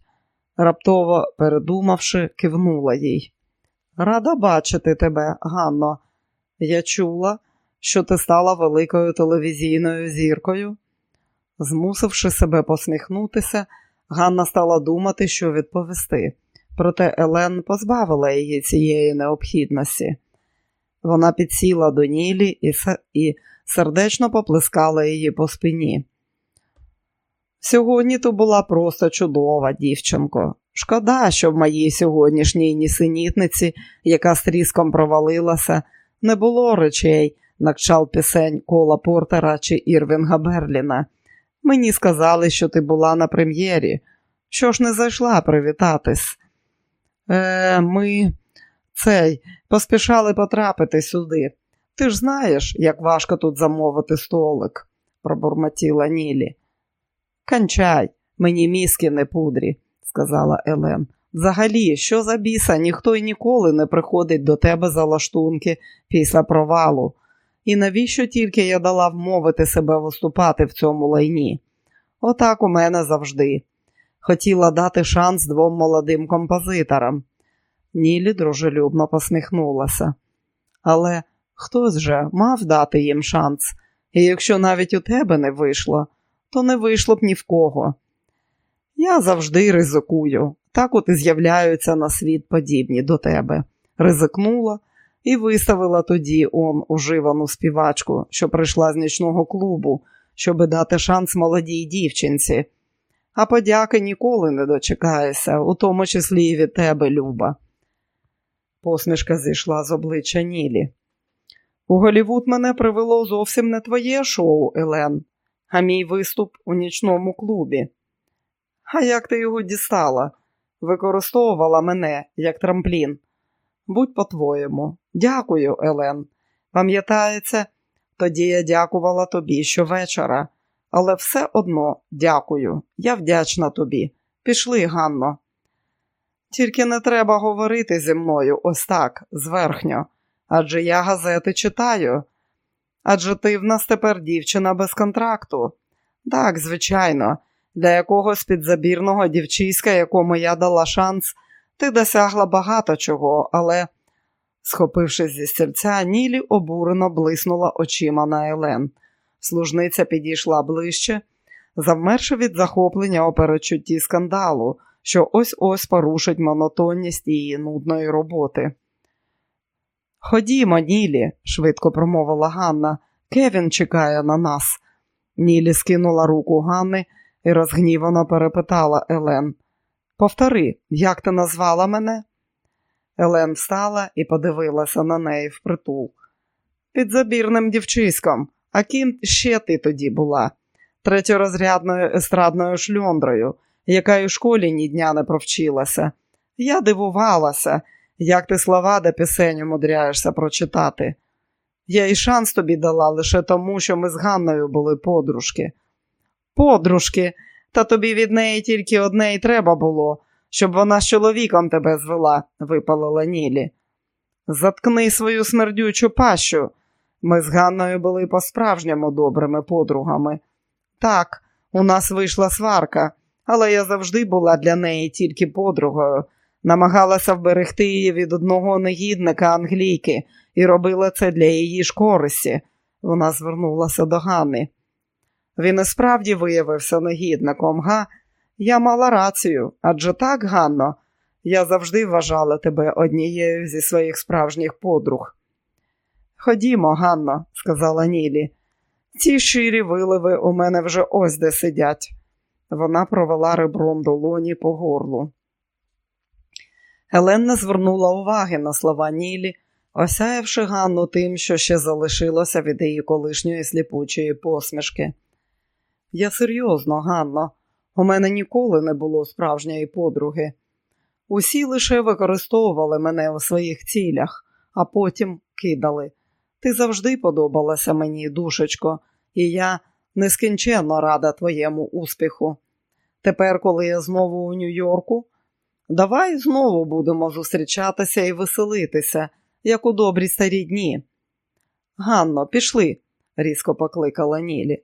раптово передумавши, кивнула їй. Рада бачити тебе, Ганно. Я чула, що ти стала великою телевізійною зіркою. Змусивши себе посміхнутися, Ганна стала думати, що відповісти. Проте Елен позбавила її цієї необхідності. Вона підсіла до Нілі і сердечно поплескала її по спині. Сьогодні то була просто чудова дівчинко. Шкода, що в моїй сьогоднішній нісенітниці, яка з тріском провалилася, не було речей, на пісень Кола Портера чи Ірвінга Берліна. Мені сказали, що ти була на прем'єрі. Що ж не зайшла привітатись? Е, Ми цей поспішали потрапити сюди. Ти ж знаєш, як важко тут замовити столик, пробурмотіла Нілі. Кончай, мені мізки не пудрі, сказала Елен. Взагалі, що за біса, ніхто й ніколи не приходить до тебе за лаштунки після провалу. І навіщо тільки я дала вмовити себе виступати в цьому лайні? Отак у мене завжди. Хотіла дати шанс двом молодим композиторам. Нілі дружелюбно посміхнулася. Але хтось же мав дати їм шанс, і якщо навіть у тебе не вийшло, то не вийшло б ні в кого. Я завжди ризикую, так от і з'являються на світ подібні до тебе. Ризикнула і виставила тоді он уживану співачку, що прийшла з нічного клубу, щоби дати шанс молодій дівчинці. А подяки ніколи не дочекаєшся, у тому числі і від тебе, Люба. Посмішка зійшла з обличчя Нілі. У Голівуд мене привело зовсім не твоє шоу, Елен, а мій виступ у нічному клубі. А як ти його дістала? Використовувала мене як трамплін. Будь по-твоєму, дякую, Елен. Пам'ятається, тоді я дякувала тобі щовечора, але все одно дякую. Я вдячна тобі. Пішли, Ганно. Тільки не треба говорити зі мною ось так, зверхньо, адже я газети читаю. Адже ти в нас тепер дівчина без контракту. Так, звичайно, для якогось підзабірного дівчиська, якому я дала шанс, ти досягла багато чого, але, схопившись зі стільця, Нілі обурено блиснула очима на Елен. Служниця підійшла ближче, завмерши від захоплення у перечутті скандалу, що ось ось порушить монотонність її нудної роботи. Ходімо, Нілі, швидко промовила Ганна, Кевін чекає на нас. Нілі скинула руку Ганни і розгнівано перепитала Елен. Повтори, як ти назвала мене? Елен встала і подивилася на неї впритул. Під забірним дівчиськом, а ким ще ти тоді була? Третьорозрядною естрадною шльондрою, яка й у школі ні дня не провчилася. Я дивувалася, як ти слова до пісень умудряєшся прочитати. Я і шанс тобі дала лише тому, що ми з Ганною були подружки. Подружки, та тобі від неї тільки одне й треба було, щоб вона з чоловіком тебе звела, випалила Нілі. Заткни свою смердючу пащу. Ми з Ганною були по-справжньому добрими подругами. Так, у нас вийшла сварка, але я завжди була для неї тільки подругою, намагалася вберегти її від одного негідника англійки і робила це для її ж користі. Вона звернулася до Ганни. Він і справді виявився негідником, га? Я мала рацію, адже так, Ганно, я завжди вважала тебе однією зі своїх справжніх подруг. Ходімо, Ганно, сказала Нілі. Ці щирі виливи у мене вже ось де сидять. Вона провела ребром долоні по горлу. Елен звернула уваги на слова Нілі, осяявши Ганну тим, що ще залишилося від її колишньої сліпучої посмішки. Я серйозно, Ганно, у мене ніколи не було справжньої подруги. Усі лише використовували мене у своїх цілях, а потім кидали. Ти завжди подобалася мені, душечко, і я нескінченно рада твоєму успіху. Тепер, коли я знову у Нью-Йорку, давай знову будемо зустрічатися і веселитися, як у добрі старі дні. Ганно, пішли, різко покликала Нілі.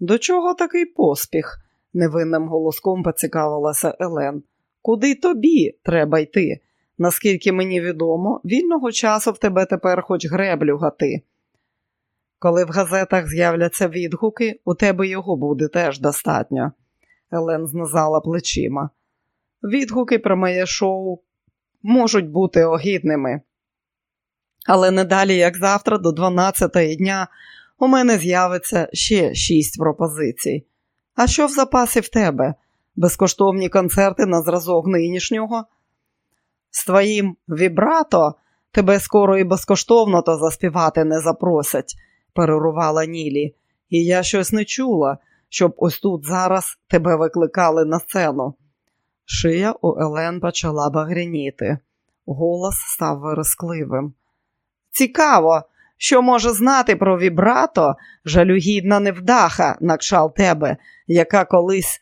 До чого такий поспіх? невинним голоском поцікавилася Елен. Куди тобі треба йти? Наскільки мені відомо, вільного часу в тебе тепер хоч греблю гати. Коли в газетах з'являться відгуки, у тебе його буде теж достатньо. Елен знизала плечима. Відгуки про моє шоу можуть бути огідними. Але не далі, як завтра, до 12 дня, у мене з'явиться ще шість пропозицій. А що в запасі в тебе? Безкоштовні концерти на зразок нинішнього? З твоїм вібрато тебе скоро і безкоштовно то заспівати не запросять, перерувала Нілі, і я щось не чула, щоб ось тут зараз тебе викликали на сцену. Шия у Елен почала багряніти. Голос став верескливим. Цікаво, що може знати про вібрато жалюгідна невдаха на кшал тебе, яка колись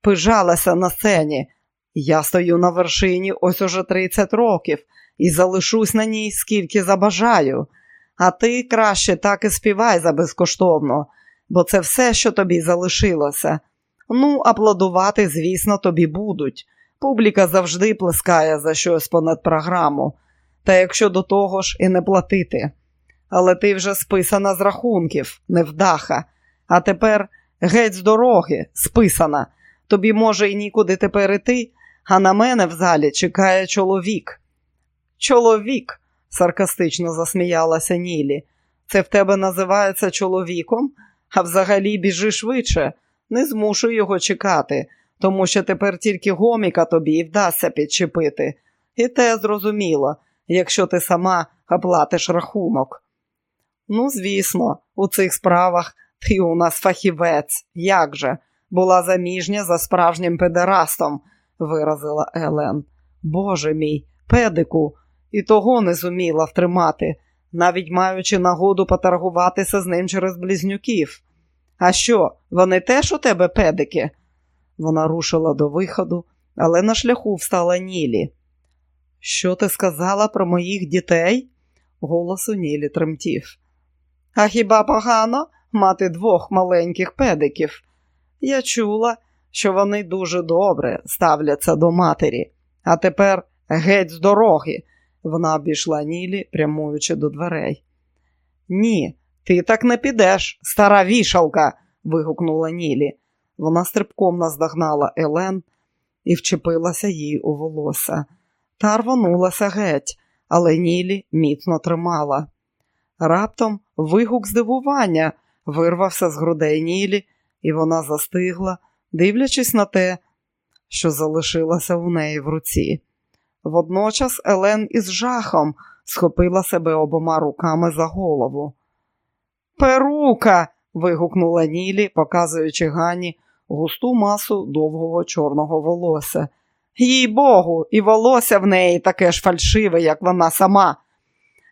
пижалася на сцені. Я стою на вершині ось уже 30 років і залишусь на ній скільки забажаю, а ти краще так і співай за безкоштовно, бо це все, що тобі залишилося. Ну, аплодувати, звісно, тобі будуть. Публіка завжди плескає за щось понад програму, та якщо до того ж і не платити. Але ти вже списана з рахунків, невдаха, а тепер геть з дороги, списана. Тобі, може, і нікуди тепер іти, а на мене в залі чекає чоловік. Чоловік, саркастично засміялася Нілі. Це в тебе називається чоловіком, а взагалі біжи швидше, не змушуй його чекати, тому що тепер тільки гоміка тобі і вдасться підчепити. І те зрозуміло, якщо ти сама оплатиш рахунок. Ну, звісно, у цих справах ти у нас фахівець, як же, була заміжня за справжнім педерастом, виразила Елен. Боже мій, педику, і того не зуміла втримати, навіть маючи нагоду поторгуватися з ним через близнюків. А що, вони теж у тебе педики? Вона рушила до виходу, але на шляху встала Нілі. Що ти сказала про моїх дітей? Голос у Нілі тремтів. А хіба погано мати двох маленьких педиків? Я чула, що вони дуже добре ставляться до матері, а тепер геть з дороги. Вона обійшла Нілі, прямуючи до дверей. Ні, ти так не підеш, стара вішалка. вигукнула Нілі. Вона стрибком наздогнала Елен і вчепилася їй у волосся. Та рвонулася геть, але Нілі міцно тримала. Раптом вигук здивування вирвався з грудей Нілі, і вона застигла, дивлячись на те, що залишилося у неї в руці. Водночас Елен із жахом схопила себе обома руками за голову. Перука. вигукнула Нілі, показуючи Гані густу масу довгого чорного волосся. Їй богу, і волосся в неї таке ж фальшиве, як вона сама.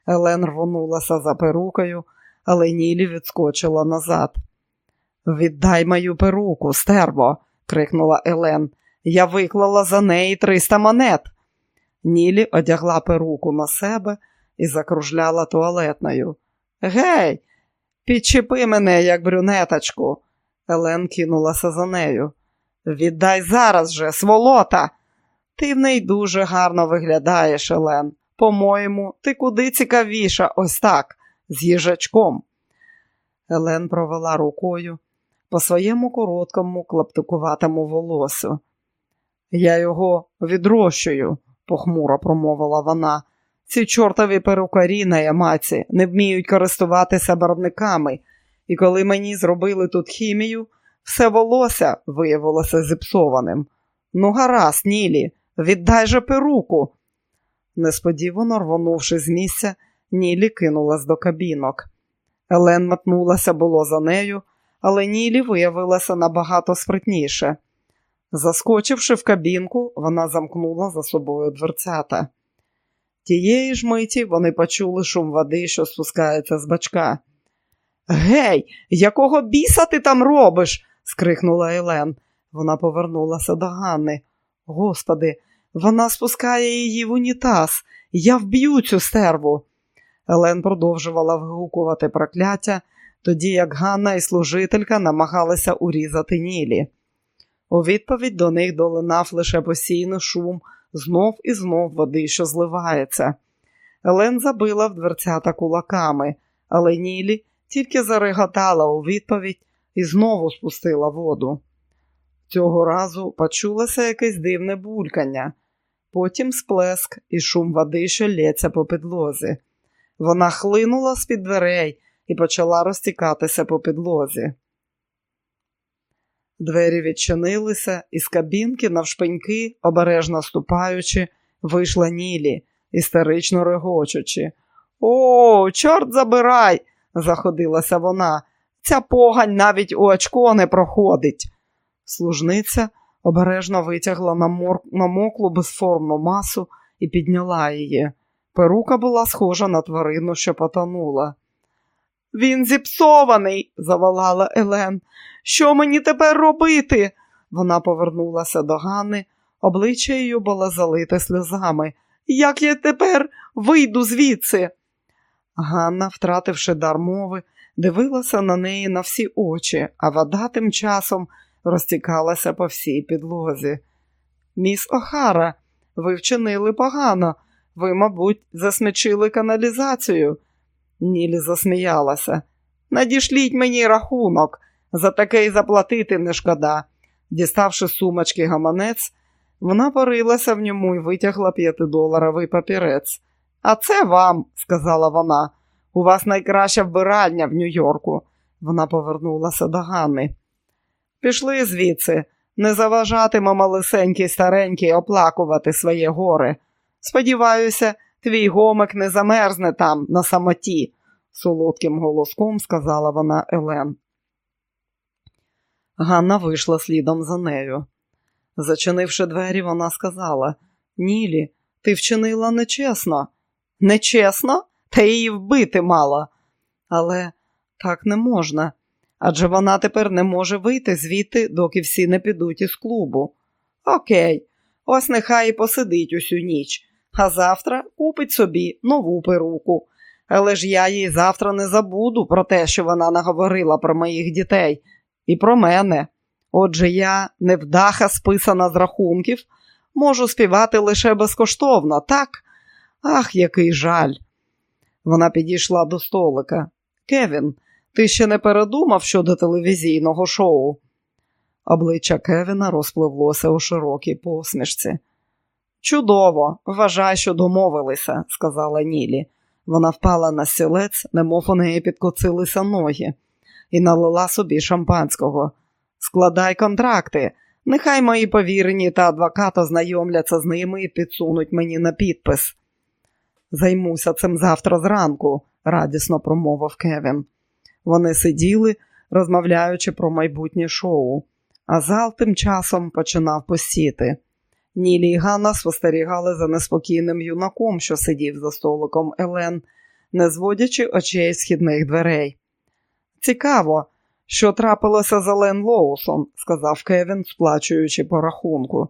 Елен рвонулася за перукою, але Нілі відскочила назад. Віддай мою перуку, стерво, крикнула Елен. Я виклала за неї триста монет. Нілі одягла перуку на себе і закружляла туалетною. Гей, підчепи мене, як брюнеточку. Елен кинулася за нею. Віддай зараз же, сволота. Ти в неї дуже гарно виглядаєш, Елен. По-моєму, ти куди цікавіша, ось так, з їжачком. Елен провела рукою по своєму короткому, клаптикуватому волосю. Я його відрощую, похмуро промовила вона. Ці чортові перукарі на ямаці не вміють користуватися барвниками, і коли мені зробили тут хімію, все волосся виявилося зіпсованим. Ну, гаразд, Нілі, віддай же перуку. Несподівано рвонувши з місця, Нілі кинулась до кабінок. Елен метнулася було за нею, але Нілі виявилася набагато спритніше. Заскочивши в кабінку, вона замкнула за собою дверцята. Тієї ж миті вони почули шум води, що спускається з бачка. Гей, якого біса ти там робиш? скрикнула Елен. Вона повернулася до Ганни. Господи, вона спускає її в унітаз. Я вб'ю цю стерву. Елен продовжувала вигукувати прокляття, тоді як Ганна і служителька намагалися урізати Нілі. У відповідь до них долинав лише постійний шум, знов і знов води, що зливається. Елен забила в дверцята кулаками, але Нілі тільки зареготала у відповідь і знову спустила воду. Цього разу почулося якесь дивне булькання, потім сплеск і шум води, що лється по підлозі. Вона хлинула з під дверей і почала розтікатися по підлозі. Двері відчинилися, і з кабінки навшпеньки, обережно ступаючи, вийшла Нілі, істерично регочучи. О, чорт забирай! заходилася вона. Ця погань навіть у очко не проходить. Служниця обережно витягла намоклу безформну масу і підняла її. Перука була схожа на тварину, що потонула. Він зіпсований, заволала Елен. Що мені тепер робити? Вона повернулася до Ганни, обличчя її було залите сльозами. Як я тепер вийду звідси? Ганна, втративши дар мови, дивилася на неї на всі очі, а вода тим часом розтікалася по всій підлозі. Міс Охара, ви вчинили погано, ви, мабуть, засмічили каналізацію. Нілі засміялася. Надішліть мені рахунок, за таке й заплатити не шкода. Діставши сумочки гаманець, вона порилася в ньому і витягла п'ятидоларовий папірець. А це вам, сказала вона. У вас найкраща вбиральня в Нью-Йорку. Вона повернулася до Ганни. Пішли звідси, не заважатиме малесенький старенький оплакувати своє горе. Сподіваюся, твій гомик не замерзне там, на самоті, солодким голоском сказала вона Елен. Ганна вийшла слідом за нею. Зачинивши двері, вона сказала Нілі, ти вчинила нечесно. Нечесно? Та її вбити мала. Але так не можна, адже вона тепер не може вийти звідти, доки всі не підуть із клубу. Окей, ось нехай і посидить усю ніч, а завтра купить собі нову перуку. Але ж я їй завтра не забуду про те, що вона наговорила про моїх дітей і про мене. Отже, я, невдаха списана з рахунків, можу співати лише безкоштовно, так? Ах, який жаль. Вона підійшла до столика. Кевін, ти ще не передумав щодо телевізійного шоу? Обличчя Кевіна розпливлося у широкій посмішці. Чудово, вважай, що домовилися, сказала Нілі. Вона впала на стілець, немов у неї підкоцилися ноги, і налила собі шампанського. Складай контракти. Нехай мої повірені та адвокат ознайомляться з ними і підсунуть мені на підпис. Займуся цим завтра зранку, радісно промовив Кевін. Вони сиділи, розмовляючи про майбутнє шоу, а зал тим часом починав посіти. Нілі і Ганна спостерігали за неспокійним юнаком, що сидів за столиком Елен, не зводячи очей східних дверей. Цікаво, що трапилося з Елен Лоусон, сказав Кевін, сплачуючи по рахунку.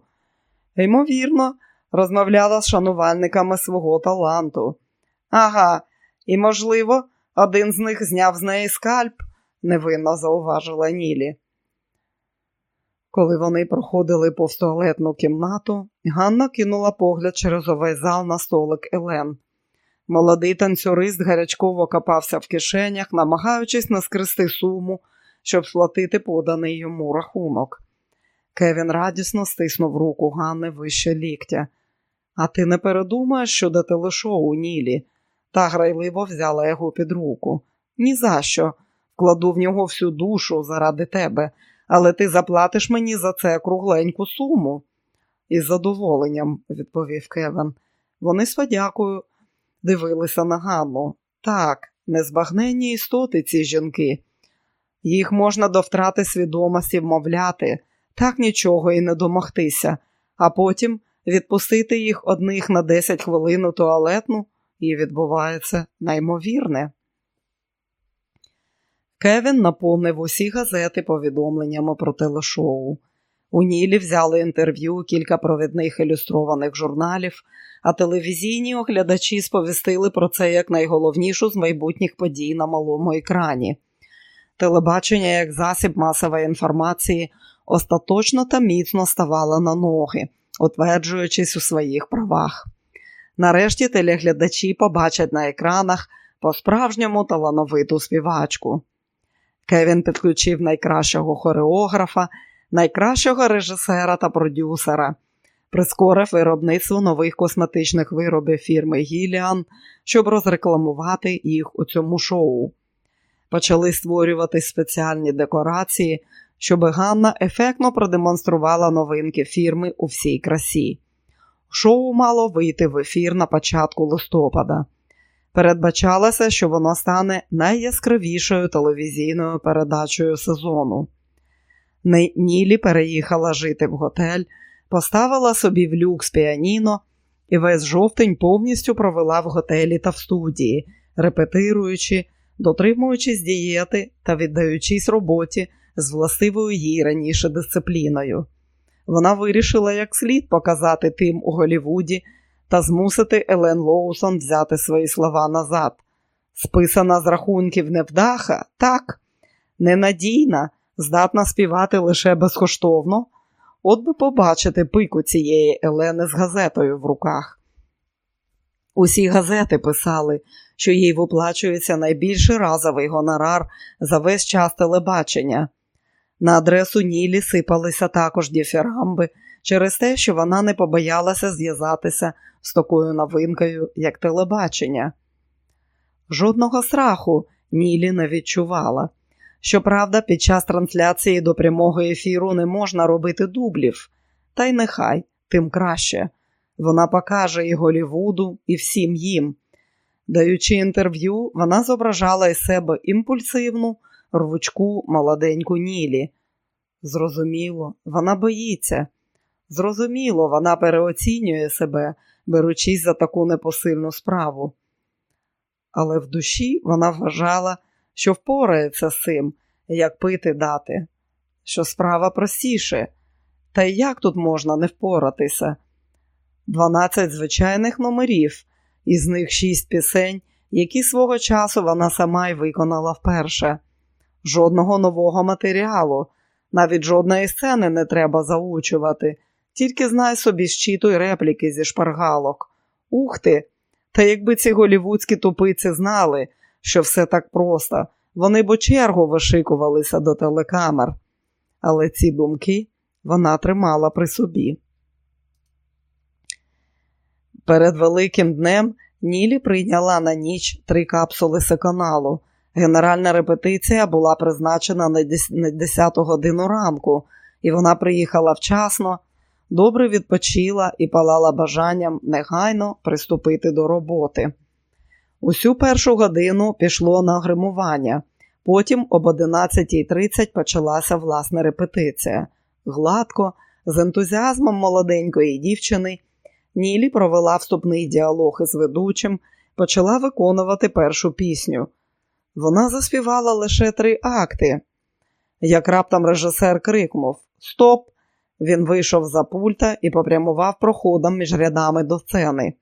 Ймовірно, розмовляла з шанувальниками свого таланту. Ага, і, можливо, один з них зняв з неї скальп, невинно зауважила Нілі. Коли вони проходили повз туалетну кімнату, Ганна кинула погляд через увесь зал на столик Елен. Молодий танцюрист гарячково копався в кишенях, намагаючись наскрести суму, щоб сплатити поданий йому рахунок. Кевін радісно стиснув руку Ганни вище ліктя. А ти не передумаєш щодо телешоу, Нілі? Та грайливо взяла його під руку. «Ні за що. Вкладу в нього всю душу заради тебе, але ти заплатиш мені за це кругленьку суму. Із задоволенням, відповів Кевін. Вони з подякою дивилися на Ганну. Так, незбагненні істоти ці жінки. Їх можна до втрати свідомості вмовляти, так нічого і не домогтися, а потім відпустити їх одних на 10 хвилин у туалетну, і відбувається неймовірне. Кевін наповнив усі газети повідомленнями про телешоу. У Нілі взяли інтерв'ю кілька провідних ілюстрованих журналів, а телевізійні оглядачі сповістили про це як найголовнішу з майбутніх подій на малому екрані. Телебачення як засіб масової інформації остаточно та міцно ставало на ноги, утверджуючись у своїх правах. Нарешті телеглядачі побачать на екранах по справжньому талановиту співачку. Кевін підключив найкращого хореографа, найкращого режисера та продюсера, прискорив виробництво нових косметичних виробів фірми Гіліан, щоб розрекламувати їх у цьому шоу. Почали створювати спеціальні декорації, щоб Ганна ефектно продемонструвала новинки фірми у всій красі. Шоу мало вийти в ефір на початку листопада. Передбачалося, що воно стане найяскравішою телевізійною передачею сезону. Нілі переїхала жити в готель, поставила собі в люкс піаніно і весь жовтень повністю провела в готелі та в студії, репетируючи, дотримуючись дієти та віддаючись роботі з властивою їй раніше дисципліною. Вона вирішила як слід показати тим у Голівуді та змусити Елен Лоусон взяти свої слова назад. Списана з рахунків невдаха, так, ненадійна, здатна співати лише безкоштовно. От би побачити пику цієї Елени з газетою в руках. Усі газети писали, що їй виплачується найбільший разовий гонорар за весь час телебачення. На адресу Нілі сипалися також діфірамби через те, що вона не побоялася зв'язатися з такою новинкою, як телебачення. Жодного страху Нілі не відчувала. Щоправда, під час трансляції до прямого ефіру не можна робити дублів, та й нехай тим краще. Вона покаже і Голівуду, і всім їм. Даючи інтерв'ю, вона зображала із себе імпульсивну, рвучку молоденьку Нілі. Зрозуміло, вона боїться. Зрозуміло, вона переоцінює себе, беручись за таку непосильну справу. Але в душі вона вважала, що впорається з цим, як пити дати, що справа простіше. Та й як тут можна не впоратися? Дванадцять звичайних номерів, із них шість пісень, які свого часу вона сама й виконала вперше. Жодного нового матеріалу, навіть жодної сцени не треба заучувати, тільки знай собі щитуй репліки зі шпаргалок. Ух ти! Та якби ці голівудські тупиці знали, що все так просто, вони б чергу вишикувалися до телекамер. Але ці думки вона тримала при собі. Перед Великим днем Нілі прийняла на ніч три капсули секоналу. Генеральна репетиція була призначена на 10 годину ранку, і вона приїхала вчасно, добре відпочила і палала бажанням негайно приступити до роботи. Усю першу годину пішло на гримування, потім об 11.30 почалася власна репетиція. Гладко, з ентузіазмом молоденької дівчини, Нілі провела вступний діалог із ведучим, почала виконувати першу пісню. Вона заспівала лише три акти. Як раптом режисер крикнув Стоп! Він вийшов за пульта і попрямував проходом між рядами до сцени.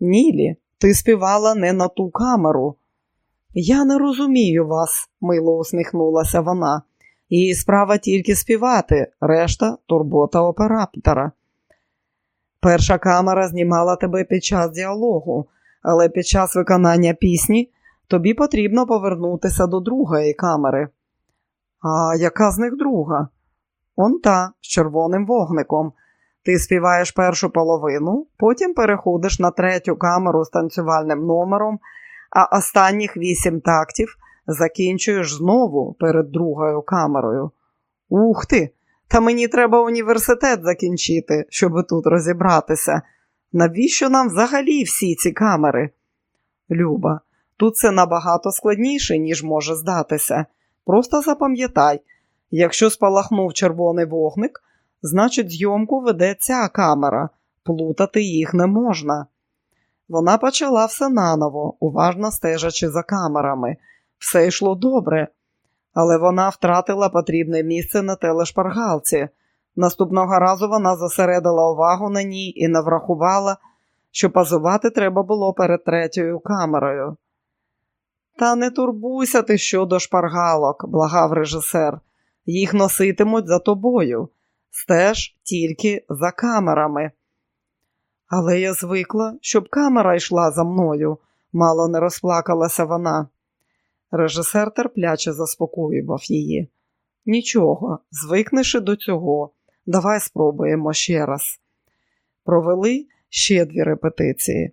Нілі, ти співала не на ту камеру. Я не розумію вас, мило усміхнулася вона. Її справа тільки співати, решта турбота оператора. Перша камера знімала тебе під час діалогу, але під час виконання пісні тобі потрібно повернутися до другої камери. А яка з них друга? Он та з червоним вогником. Ти співаєш першу половину, потім переходиш на третю камеру з танцювальним номером, а останніх вісім тактів закінчуєш знову перед другою камерою. Ух ти! Та мені треба університет закінчити, щоб тут розібратися. Навіщо нам взагалі всі ці камери? Люба, тут це набагато складніше, ніж може здатися. Просто запам'ятай, якщо спалахнув червоний вогник, значить, зйомку веде ця камера, плутати їх не можна. Вона почала все наново, уважно стежачи за камерами. Все йшло добре, але вона втратила потрібне місце на телешпаргалці. Наступного разу вона зосередила увагу на ній і не врахувала, що пазувати треба було перед третьою камерою. Та не турбуйся ти щодо шпаргалок, благав режисер. Їх носитимуть за тобою, стеж тільки за камерами. Але я звикла, щоб камера йшла за мною, мало не розплакалася вона. Режисер терпляче заспокоював її. Нічого, звикнеш до цього. Давай спробуємо ще раз. Провели ще дві репетиції.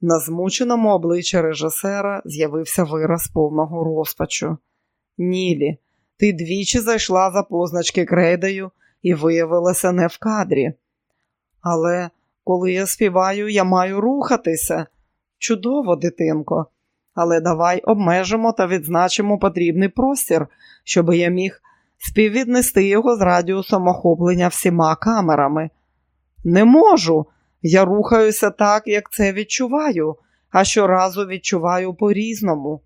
На змученому обличчі режисера з'явився вираз повного розпачу. Нілі, ти двічі зайшла за позначки крейдою і виявилася не в кадрі. Але коли я співаю, я маю рухатися. Чудово, дитинко але давай обмежимо та відзначимо потрібний простір, щоб я міг співвіднести його з радіусом охоплення всіма камерами. Не можу. Я рухаюся так, як це відчуваю, а щоразу відчуваю по-різному.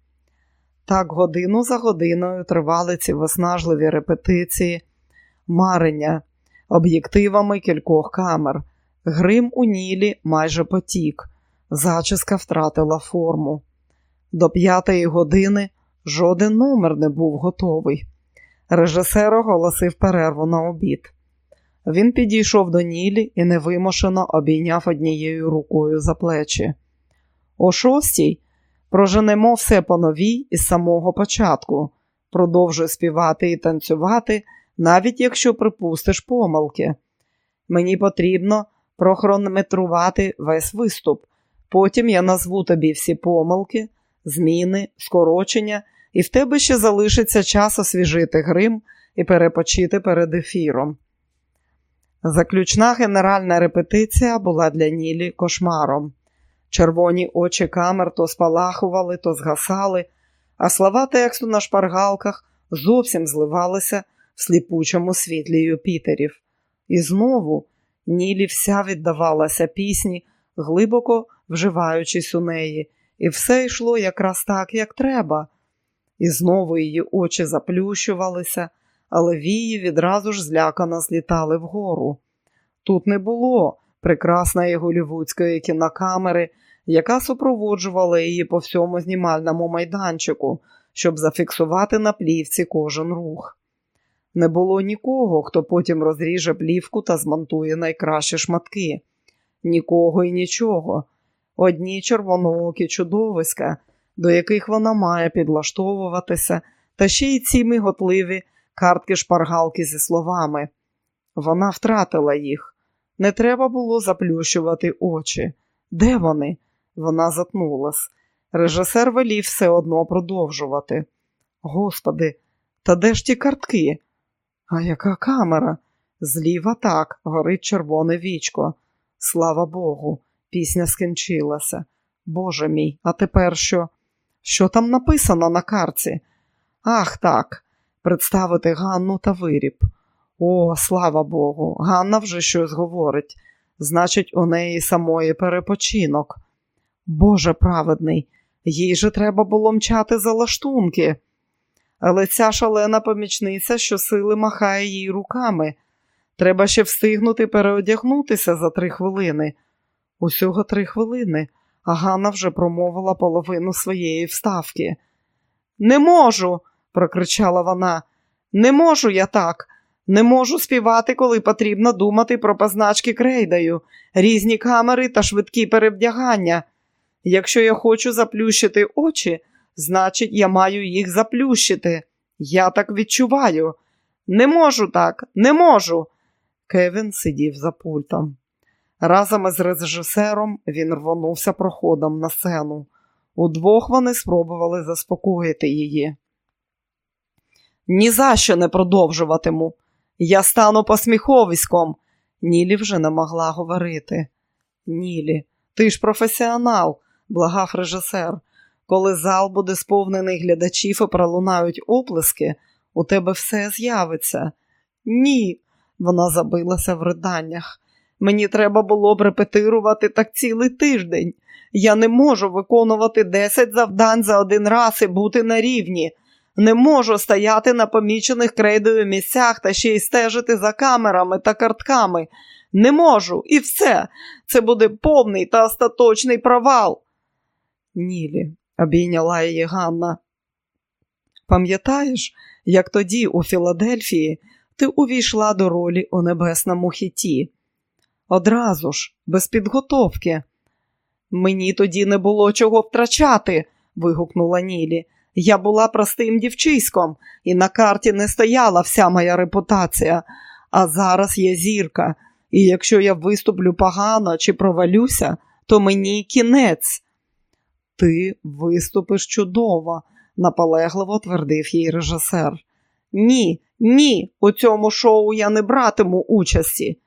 Так годину за годиною тривали ці виснажливі репетиції, марення об'єктивами кількох камер. Грим у Нілі майже потік, зачіска втратила форму. До п'ятої години жоден номер не був готовий. Режисер оголосив перерву на обід. Він підійшов до Нілі і невимушено обійняв однією рукою за плечі. О шостій проженемо все по новій із самого початку, продовжуй співати і танцювати, навіть якщо припустиш помилки. Мені потрібно прохронометрувати весь виступ. Потім я назву тобі всі помилки зміни, скорочення, і в тебе ще залишиться час освіжити грим і перепочити перед ефіром. Заключна генеральна репетиція була для Нілі кошмаром. Червоні очі камер то спалахували, то згасали, а слова тексту на шпаргалках зовсім зливалися в сліпучому світлі Юпітерів. І знову Нілі вся віддавалася пісні, глибоко вживаючись у неї, і все йшло якраз так, як треба. І знову її очі заплющувалися, але вії відразу ж злякано злітали вгору. Тут не було прекрасної голівудської кінокамери, яка супроводжувала її по всьому знімальному майданчику, щоб зафіксувати на плівці кожен рух. Не було нікого, хто потім розріже плівку та змонтує найкращі шматки, нікого і нічого одні червоноокі чудовиська, до яких вона має підлаштовуватися, та ще й ці миготливі картки шпаргалки зі словами. Вона втратила їх. Не треба було заплющувати очі. Де вони? Вона затнулась. Режисер велів все одно продовжувати. Господи, та де ж ті картки? А яка камера? Зліва так, горить червоне вічко. Слава Богу, пісня скінчилася. Боже мій, а тепер що? Що там написано на карці? Ах так, представити Ганну та виріб. О, слава Богу, Ганна вже щось говорить. Значить, у неї самої перепочинок. Боже праведний, їй же треба було мчати за лаштунки. Але ця шалена помічниця щосили махає їй руками. Треба ще встигнути переодягнутися за три хвилини. Усього три хвилини, а Ганна вже промовила половину своєї вставки. Не можу, прокричала вона. Не можу я так. Не можу співати, коли потрібно думати про позначки крейдою, різні камери та швидкі перевдягання. Якщо я хочу заплющити очі, значить, я маю їх заплющити. Я так відчуваю. Не можу так, не можу. Кевін сидів за пультом. Разом із режисером він рвонувся проходом на сцену. Удвох вони спробували заспокоїти її. «Ні за що не продовжуватиму. Я стану посміховиськом. Нілі вже не могла говорити. Нілі, ти ж професіонал, благав режисер. Коли зал буде сповнений глядачів і пролунають оплески, у тебе все з'явиться. Ні, вона забилася в риданнях. Мені треба було б репетирувати так цілий тиждень. Я не можу виконувати 10 завдань за один раз і бути на рівні. Не можу стояти на помічених крейдою місцях та ще й стежити за камерами та картками. Не можу, і все. Це буде повний та остаточний провал. Нілі, обійняла її Ганна. Пам'ятаєш, як тоді у Філадельфії ти увійшла до ролі у небесному хіті? Одразу ж, без підготовки. Мені тоді не було чого втрачати, вигукнула Нілі. Я була простим дівчиськом, і на карті не стояла вся моя репутація, а зараз є зірка, і якщо я виступлю погано чи провалюся, то мені кінець. Ти виступиш чудово, наполегливо твердив їй режисер. Ні, ні, у цьому шоу я не братиму участі.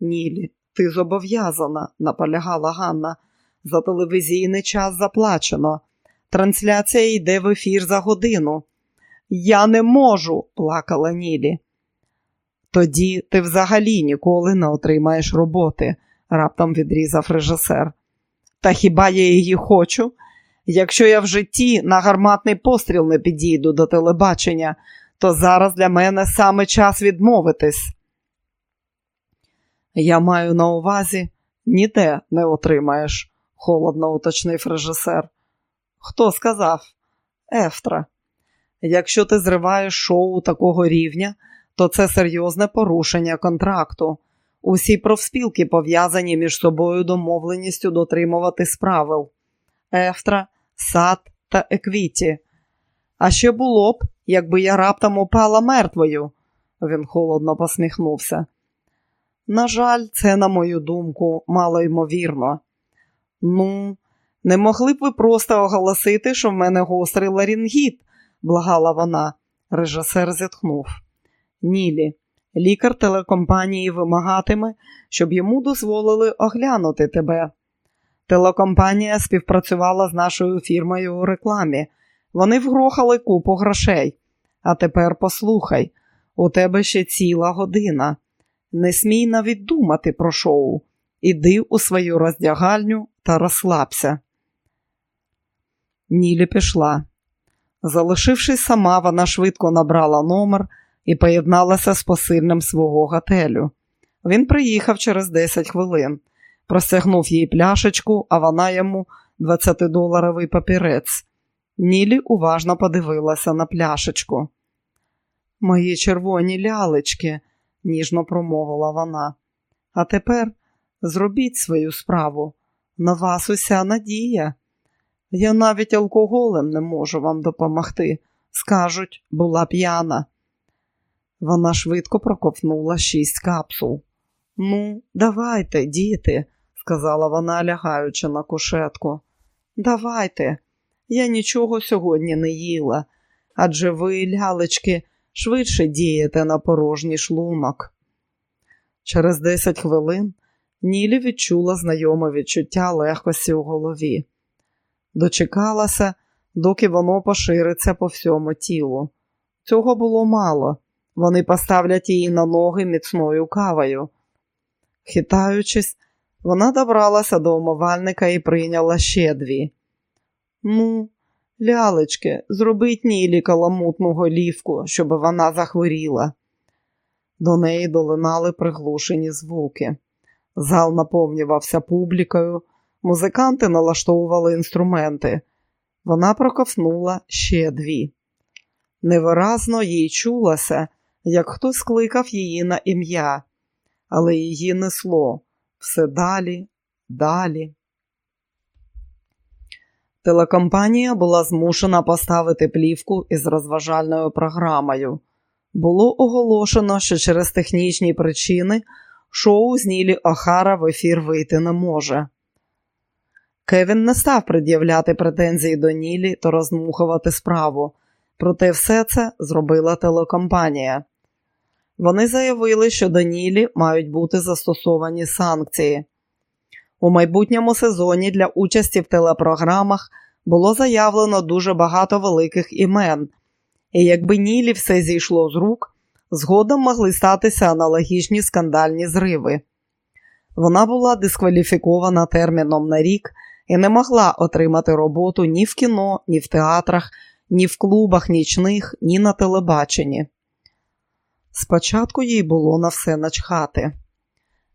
Нілі, ти зобов'язана, наполягала Ганна. За телевізійний час заплачено. Трансляція йде в ефір за годину. Я не можу, плакала Нілі. Тоді ти взагалі ніколи не отримаєш роботи, раптом відрізав режисер. Та хіба я її хочу? Якщо я в житті на гарматний постріл не підійду до телебачення, то зараз для мене саме час відмовитись. Я маю на увазі ніде не отримаєш, холодно уточнив режисер. Хто сказав? Ефтра. Якщо ти зриваєш шоу такого рівня, то це серйозне порушення контракту. Усі профспілки пов'язані між собою домовленістю дотримуватись правил. Ефтра, сад та еквіті. А що було б, якби я раптом упала мертвою? Він холодно посміхнувся. На жаль, це, на мою думку, мало ймовірно. Ну, не могли б ви просто оголосити, що в мене гострий ларінгіт, благала вона. Режисер зітхнув. Нілі, лікар телекомпанії вимагатиме, щоб йому дозволили оглянути тебе. Телекомпанія співпрацювала з нашою фірмою у рекламі. Вони вгрохали купу грошей. А тепер послухай, у тебе ще ціла година. Не смій навіть думати про шоу. Іди у свою роздягальню та розслабся. Нілі пішла. Залишившись сама, вона швидко набрала номер і поєдналася з посильним свого готелю. Він приїхав через 10 хвилин, простягнув їй пляшечку, а вона йому 20-доларовий папірець. Нілі уважно подивилася на пляшечку. Мої червоні лялечки, ніжно промовила вона. А тепер зробіть свою справу. На вас уся надія. Я навіть алкоголем не можу вам допомогти. Скажуть, була п'яна. Вона швидко проковтнула шість капсул. Ну, давайте, діти, сказала вона, лягаючи на кушетку. Давайте, я нічого сьогодні не їла, адже ви, лялечки, швидше дієте на порожній шлунок. Через 10 хвилин Нілі відчула знайоме відчуття легкості у голові. Дочекалася, доки воно пошириться по всьому тілу. Цього було мало. Вони поставлять її на ноги міцною кавою. Хитаючись, вона добралася до умивальника і прийняла ще дві. Ну, лялечки, зробить Нілі каламутну голівку, щоб вона захворіла. До неї долинали приглушені звуки. Зал наповнювався публікою, музиканти налаштовували інструменти. Вона проковтнула ще дві. Невиразно їй чулося, як хтось кликав її на ім'я, але її несло все далі, далі. Телекомпанія була змушена поставити плівку із розважальною програмою. Було оголошено, що через технічні причини шоу з Нілі Охара в ефір вийти не може. Кевін не став пред'являти претензії до Нілі та розмухувати справу, проте все це зробила телекомпанія. Вони заявили, що до Нілі мають бути застосовані санкції. У майбутньому сезоні для участі в телепрограмах було заявлено дуже багато великих імен, і якби Нілі все зійшло з рук, згодом могли статися аналогічні скандальні зриви. Вона була дискваліфікована терміном на рік і не могла отримати роботу ні в кіно, ні в театрах, ні в клубах нічних, ні на телебаченні. Спочатку їй було на все начхати.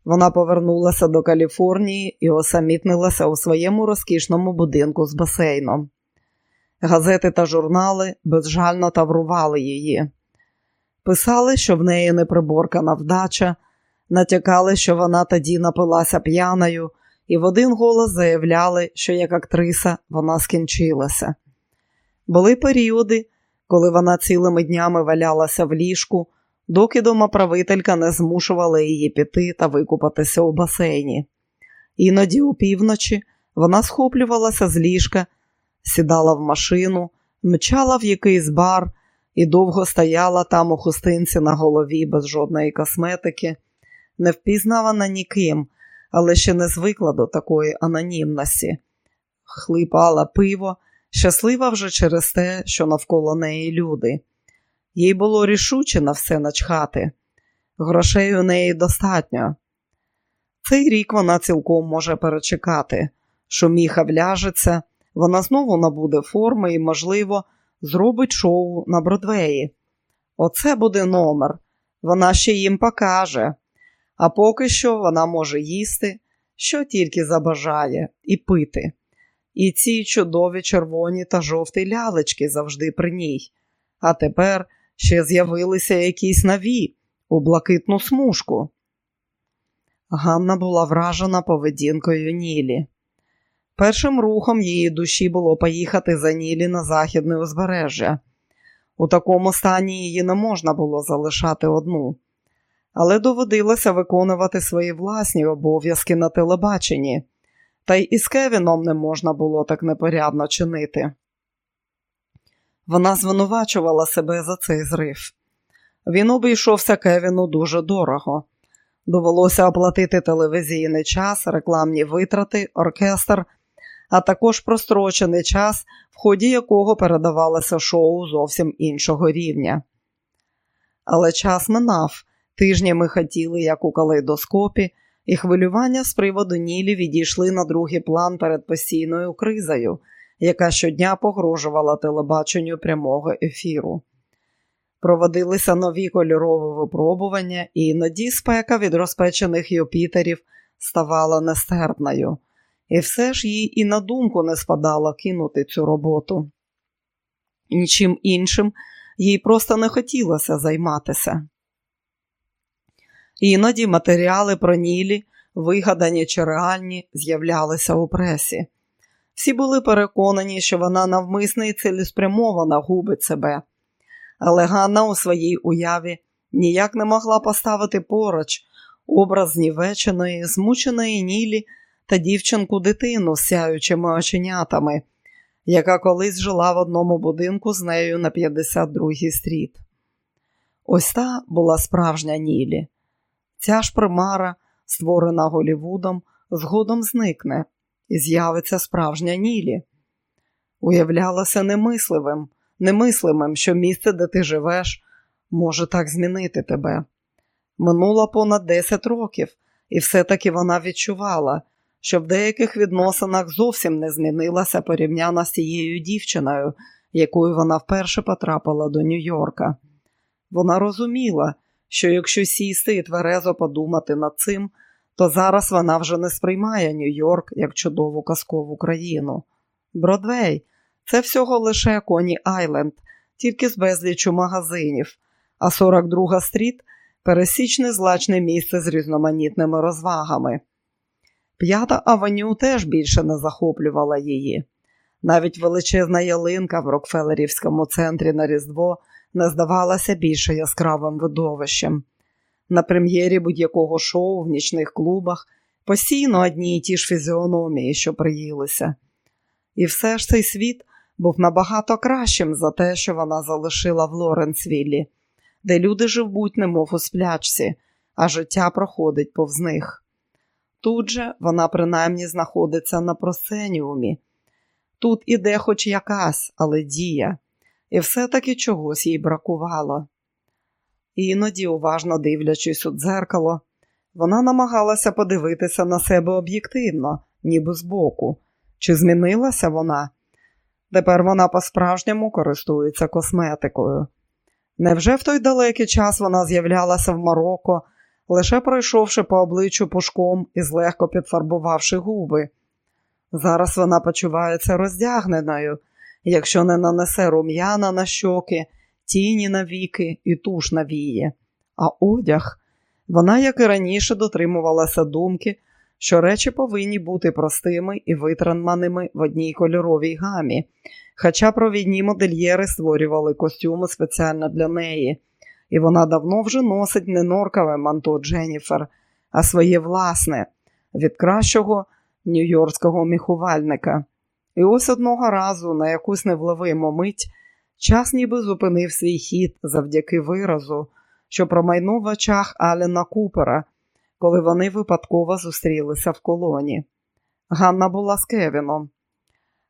Вона повернулася до Каліфорнії і осамітнилася у своєму розкішному будинку з басейном. Газети та журнали безжально таврували її. Писали, що в неї неприборкана вдача, натякали, що вона тоді напилася п'яною, і в один голос заявляли, що як актриса вона скінчилася. Були періоди, коли вона цілими днями валялася в ліжку, доки домоправителька не змушувала її піти та викупатися у басейні. Іноді опівночі вона схоплювалася з ліжка, сідала в машину, мчала в якийсь бар і довго стояла там у хустинці на голові без жодної косметики, не впізнавана ніким, але ще не звикла до такої анонімності. Хлипала пиво, щаслива вже через те, що навколо неї люди. Їй було рішуче на все начхати. Грошей у неї достатньо. Цей рік вона цілком може перечекати, що міха вляжеться, вона знову набуде форми і, можливо, зробить шоу на Бродвеї. Оце буде номер. Вона ще їм покаже. А поки що вона може їсти, що тільки забажає, і пити. І ці чудові червоні та жовті лялечки завжди при ній. А тепер ще з'явилися якісь нові у блакитну смужку. Ганна була вражена поведінкою Нілі. Першим рухом її душі було поїхати за Нілі на західне узбережжя. У такому стані її не можна було залишати одну, але доводилося виконувати свої власні обов'язки на телебаченні, та й із Кевіном не можна було так непорядно чинити. Вона звинувачувала себе за цей зрив. Він обійшовся Кевіну дуже дорого. Довелося оплатити телевізійний час, рекламні витрати, оркестр, а також прострочений час, в ході якого передавалося шоу зовсім іншого рівня. Але час минав, тижнями хотіли, як у калейдоскопі, і хвилювання з приводу Нілі відійшли на другий план перед постійною кризою яка щодня погрожувала телебаченню прямого ефіру. Проводилися нові кольорові випробування, і іноді спека від розпечених Юпітерів ставала нестерпною, і все ж їй і на думку не спадало кинути цю роботу. Нічим іншим їй просто не хотілося займатися. Іноді матеріали про Нілі, вигадані чи реальні, з'являлися у пресі. Всі були переконані, що вона навмисно і цілеспрямовано губить себе, але Ганна у своїй уяві ніяк не могла поставити поруч образ знівеченої, змученої Нілі та дівчинку дитину з сяючими оченятами, яка колись жила в одному будинку з нею на 52-й стріт. Ось та була справжня Нілі. Ця ж примара, створена Голівудом, згодом зникне і з'явиться справжня Нілі. Уявлялося немисливим, немислимим, що місце, де ти живеш, може так змінити тебе. Минуло понад 10 років, і все-таки вона відчувала, що в деяких відносинах зовсім не змінилася порівняно з тією дівчиною, якою вона вперше потрапила до Нью-Йорка. Вона розуміла, що якщо сісти і тверезо подумати над цим, то зараз вона вже не сприймає Нью-Йорк як чудову казкову країну. Бродвей це всього лише Коні Айленд, тільки з безлічу магазинів, а 42 стріт пересічне злачне місце з різноманітними розвагами. П'ята авеню теж більше не захоплювала її. Навіть величезна ялинка в Рокфелерівському центрі на Різдво не здавалася більше яскравим видовищем. На прем'єрі будь-якого шоу в нічних клубах постійно одні й ті ж фізіономії, що приїлися. І все ж цей світ був набагато кращим за те, що вона залишила в Лоренсвіллі, де люди живуть, немов у сплячці, а життя проходить повз них. Тут же вона принаймні знаходиться на просеніумі. Тут іде хоч якась, але дія, і все-таки чогось їй бракувало. Іноді, уважно дивлячись у дзеркало, вона намагалася подивитися на себе об'єктивно, ніби збоку. Чи змінилася вона? Тепер вона по-справжньому користується косметикою. Невже в той далекий час вона з'являлася в Марокко, лише пройшовши по обличчю пушком і злегко підфарбувавши губи? Зараз вона почувається роздягненою, якщо не нанесе рум'яна на щоки, тіні на віки і туш на вії. А одяг вона, як і раніше, дотримувалася думки, що речі повинні бути простими і витриманими в одній кольоровій гамі, хоча провідні модельєри створювали костюми спеціально для неї, і вона давно вже носить не норкове манто Дженніфер, а своє власне, від кращого нью-йоркського міхувальника. І ось одного разу на якусь невловиму мить час ніби зупинив свій хід завдяки виразу, що промайнув в очах Алена Купера – коли вони випадково зустрілися в колоні. Ганна була з Кевіном.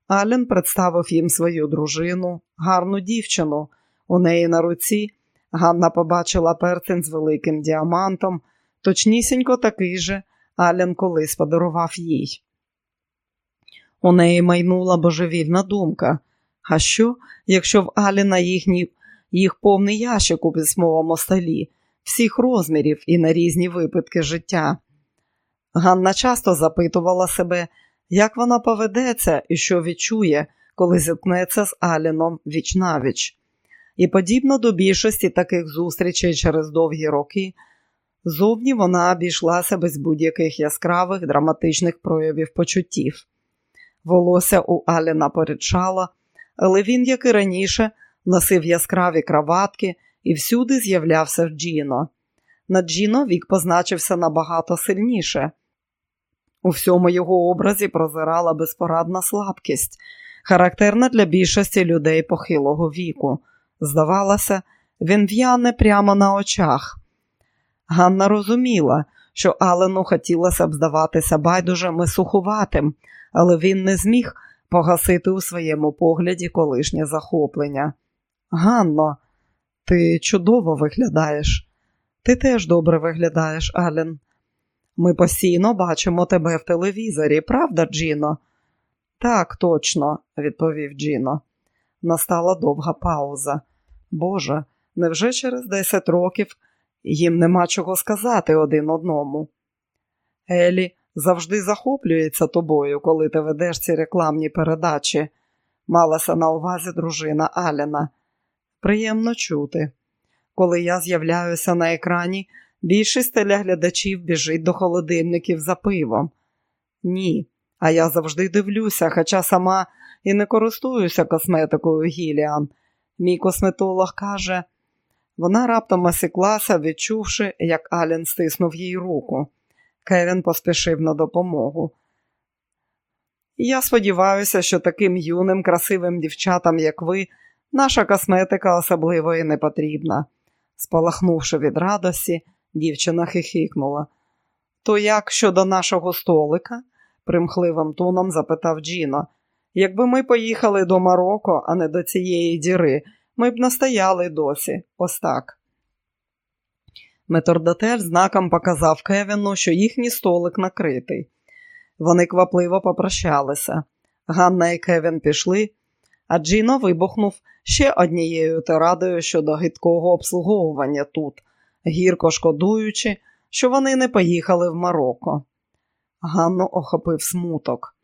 Ален представив їм свою дружину, гарну дівчину. У неї на руці Ганна побачила перцень з великим діамантом, точнісінько такий же Ален колись подарував їй. У неї майнула божевільна думка. А що, якщо в Аліна їхній, їх повний ящик у письмовому столі, всіх розмірів і на різні випадки життя. Ганна часто запитувала себе, як вона поведеться і що відчує, коли зіткнеться з Аліном віч навіч. І подібно до більшості таких зустрічей через довгі роки, зовні вона обійшлася без будь-яких яскравих драматичних проявів почуттів. Волосся у Аліна порідшало, але він, як і раніше, носив яскраві краватки і всюди з'являвся Джіно. На Джіно вік позначився набагато сильніше. У всьому його образі прозирала безпорадна слабкість, характерна для більшості людей похилого віку. Здавалося, він в'яне прямо на очах. Ганна розуміла, що Алену хотілося б здаватися байдужим і сухуватим, але він не зміг погасити у своєму погляді колишнє захоплення. Ганно, ти чудово виглядаєш. Ти теж добре виглядаєш, Ален. Ми постійно бачимо тебе в телевізорі, правда, Джіно? Так, точно, відповів Джіно. Настала довга пауза. Боже, невже через 10 років їм нема чого сказати один одному? Елі завжди захоплюється тобою, коли ти ведеш ці рекламні передачі, малася на увазі дружина Алена. Приємно чути. Коли я з'являюся на екрані, більшість телеглядачів біжить до холодильників за пивом. Ні, а я завжди дивлюся, хоча сама і не користуюся косметикою Гіліан. Мій косметолог каже, вона раптом осіклася, відчувши, як Ален стиснув їй руку. Кевін поспішив на допомогу. Я сподіваюся, що таким юним, красивим дівчатам, як ви, наша косметика особливо і не потрібна. Спалахнувши від радості, дівчина хихикнула. То як щодо нашого столика? примхливим тоном запитав Джіно. Якби ми поїхали до Марокко, а не до цієї діри, ми б настояли досі, ось так. Метордотель знаком показав Кевіну, що їхній столик накритий. Вони квапливо попрощалися. Ганна і Кевін пішли, а Джіно вибухнув ще однією тирадою щодо гидкого обслуговування тут, гірко шкодуючи, що вони не поїхали в Марокко. Ганну охопив смуток.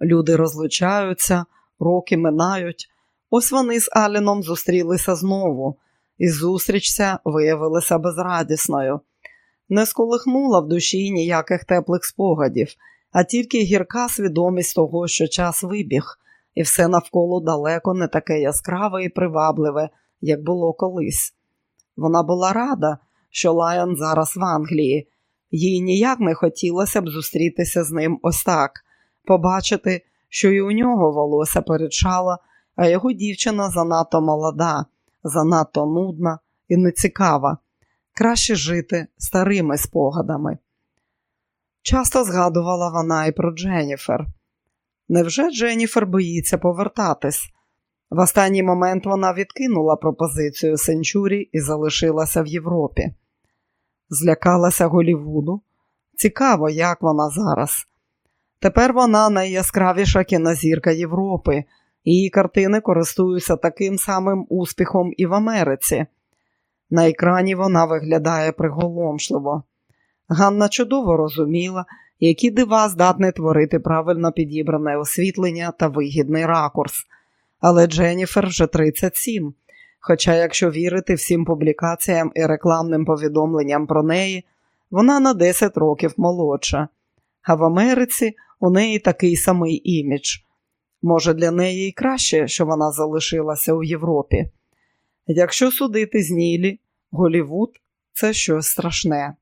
Люди розлучаються, роки минають. Ось вони з Аліном зустрілися знову, і зустріч ця виявилася безрадісною. Не сколихнула в душі ніяких теплих спогадів, а тільки гірка свідомість того, що час вибіг, і все навколо далеко не таке яскраве і привабливе, як було колись. Вона була рада, що Лайон зараз в Англії, їй ніяк не хотілося б зустрітися з ним ось так, побачити, що і у нього волосся перечала, а його дівчина занадто молода, занадто нудна і нецікава. Краще жити старими спогадами. Часто згадувала вона і про Дженніфер. Невже Дженніфер боїться повертатись? В останній момент вона відкинула пропозицію Сенчурі і залишилася в Європі. Злякалася Голівуду. Цікаво, як вона зараз. Тепер вона найяскравіша кінозірка Європи, її картини користуються таким самим успіхом і в Америці. На екрані вона виглядає приголомшливо. Ганна чудово розуміла, які дива здатне творити правильно підібране освітлення та вигідний ракурс. Але Дженніфер вже 37. Хоча, якщо вірити всім публікаціям і рекламним повідомленням про неї, вона на 10 років молодша. А в Америці у неї такий самий імідж. Може, для неї і краще, що вона залишилася у Європі. Якщо судити з Нілі, Голівуд це щось страшне.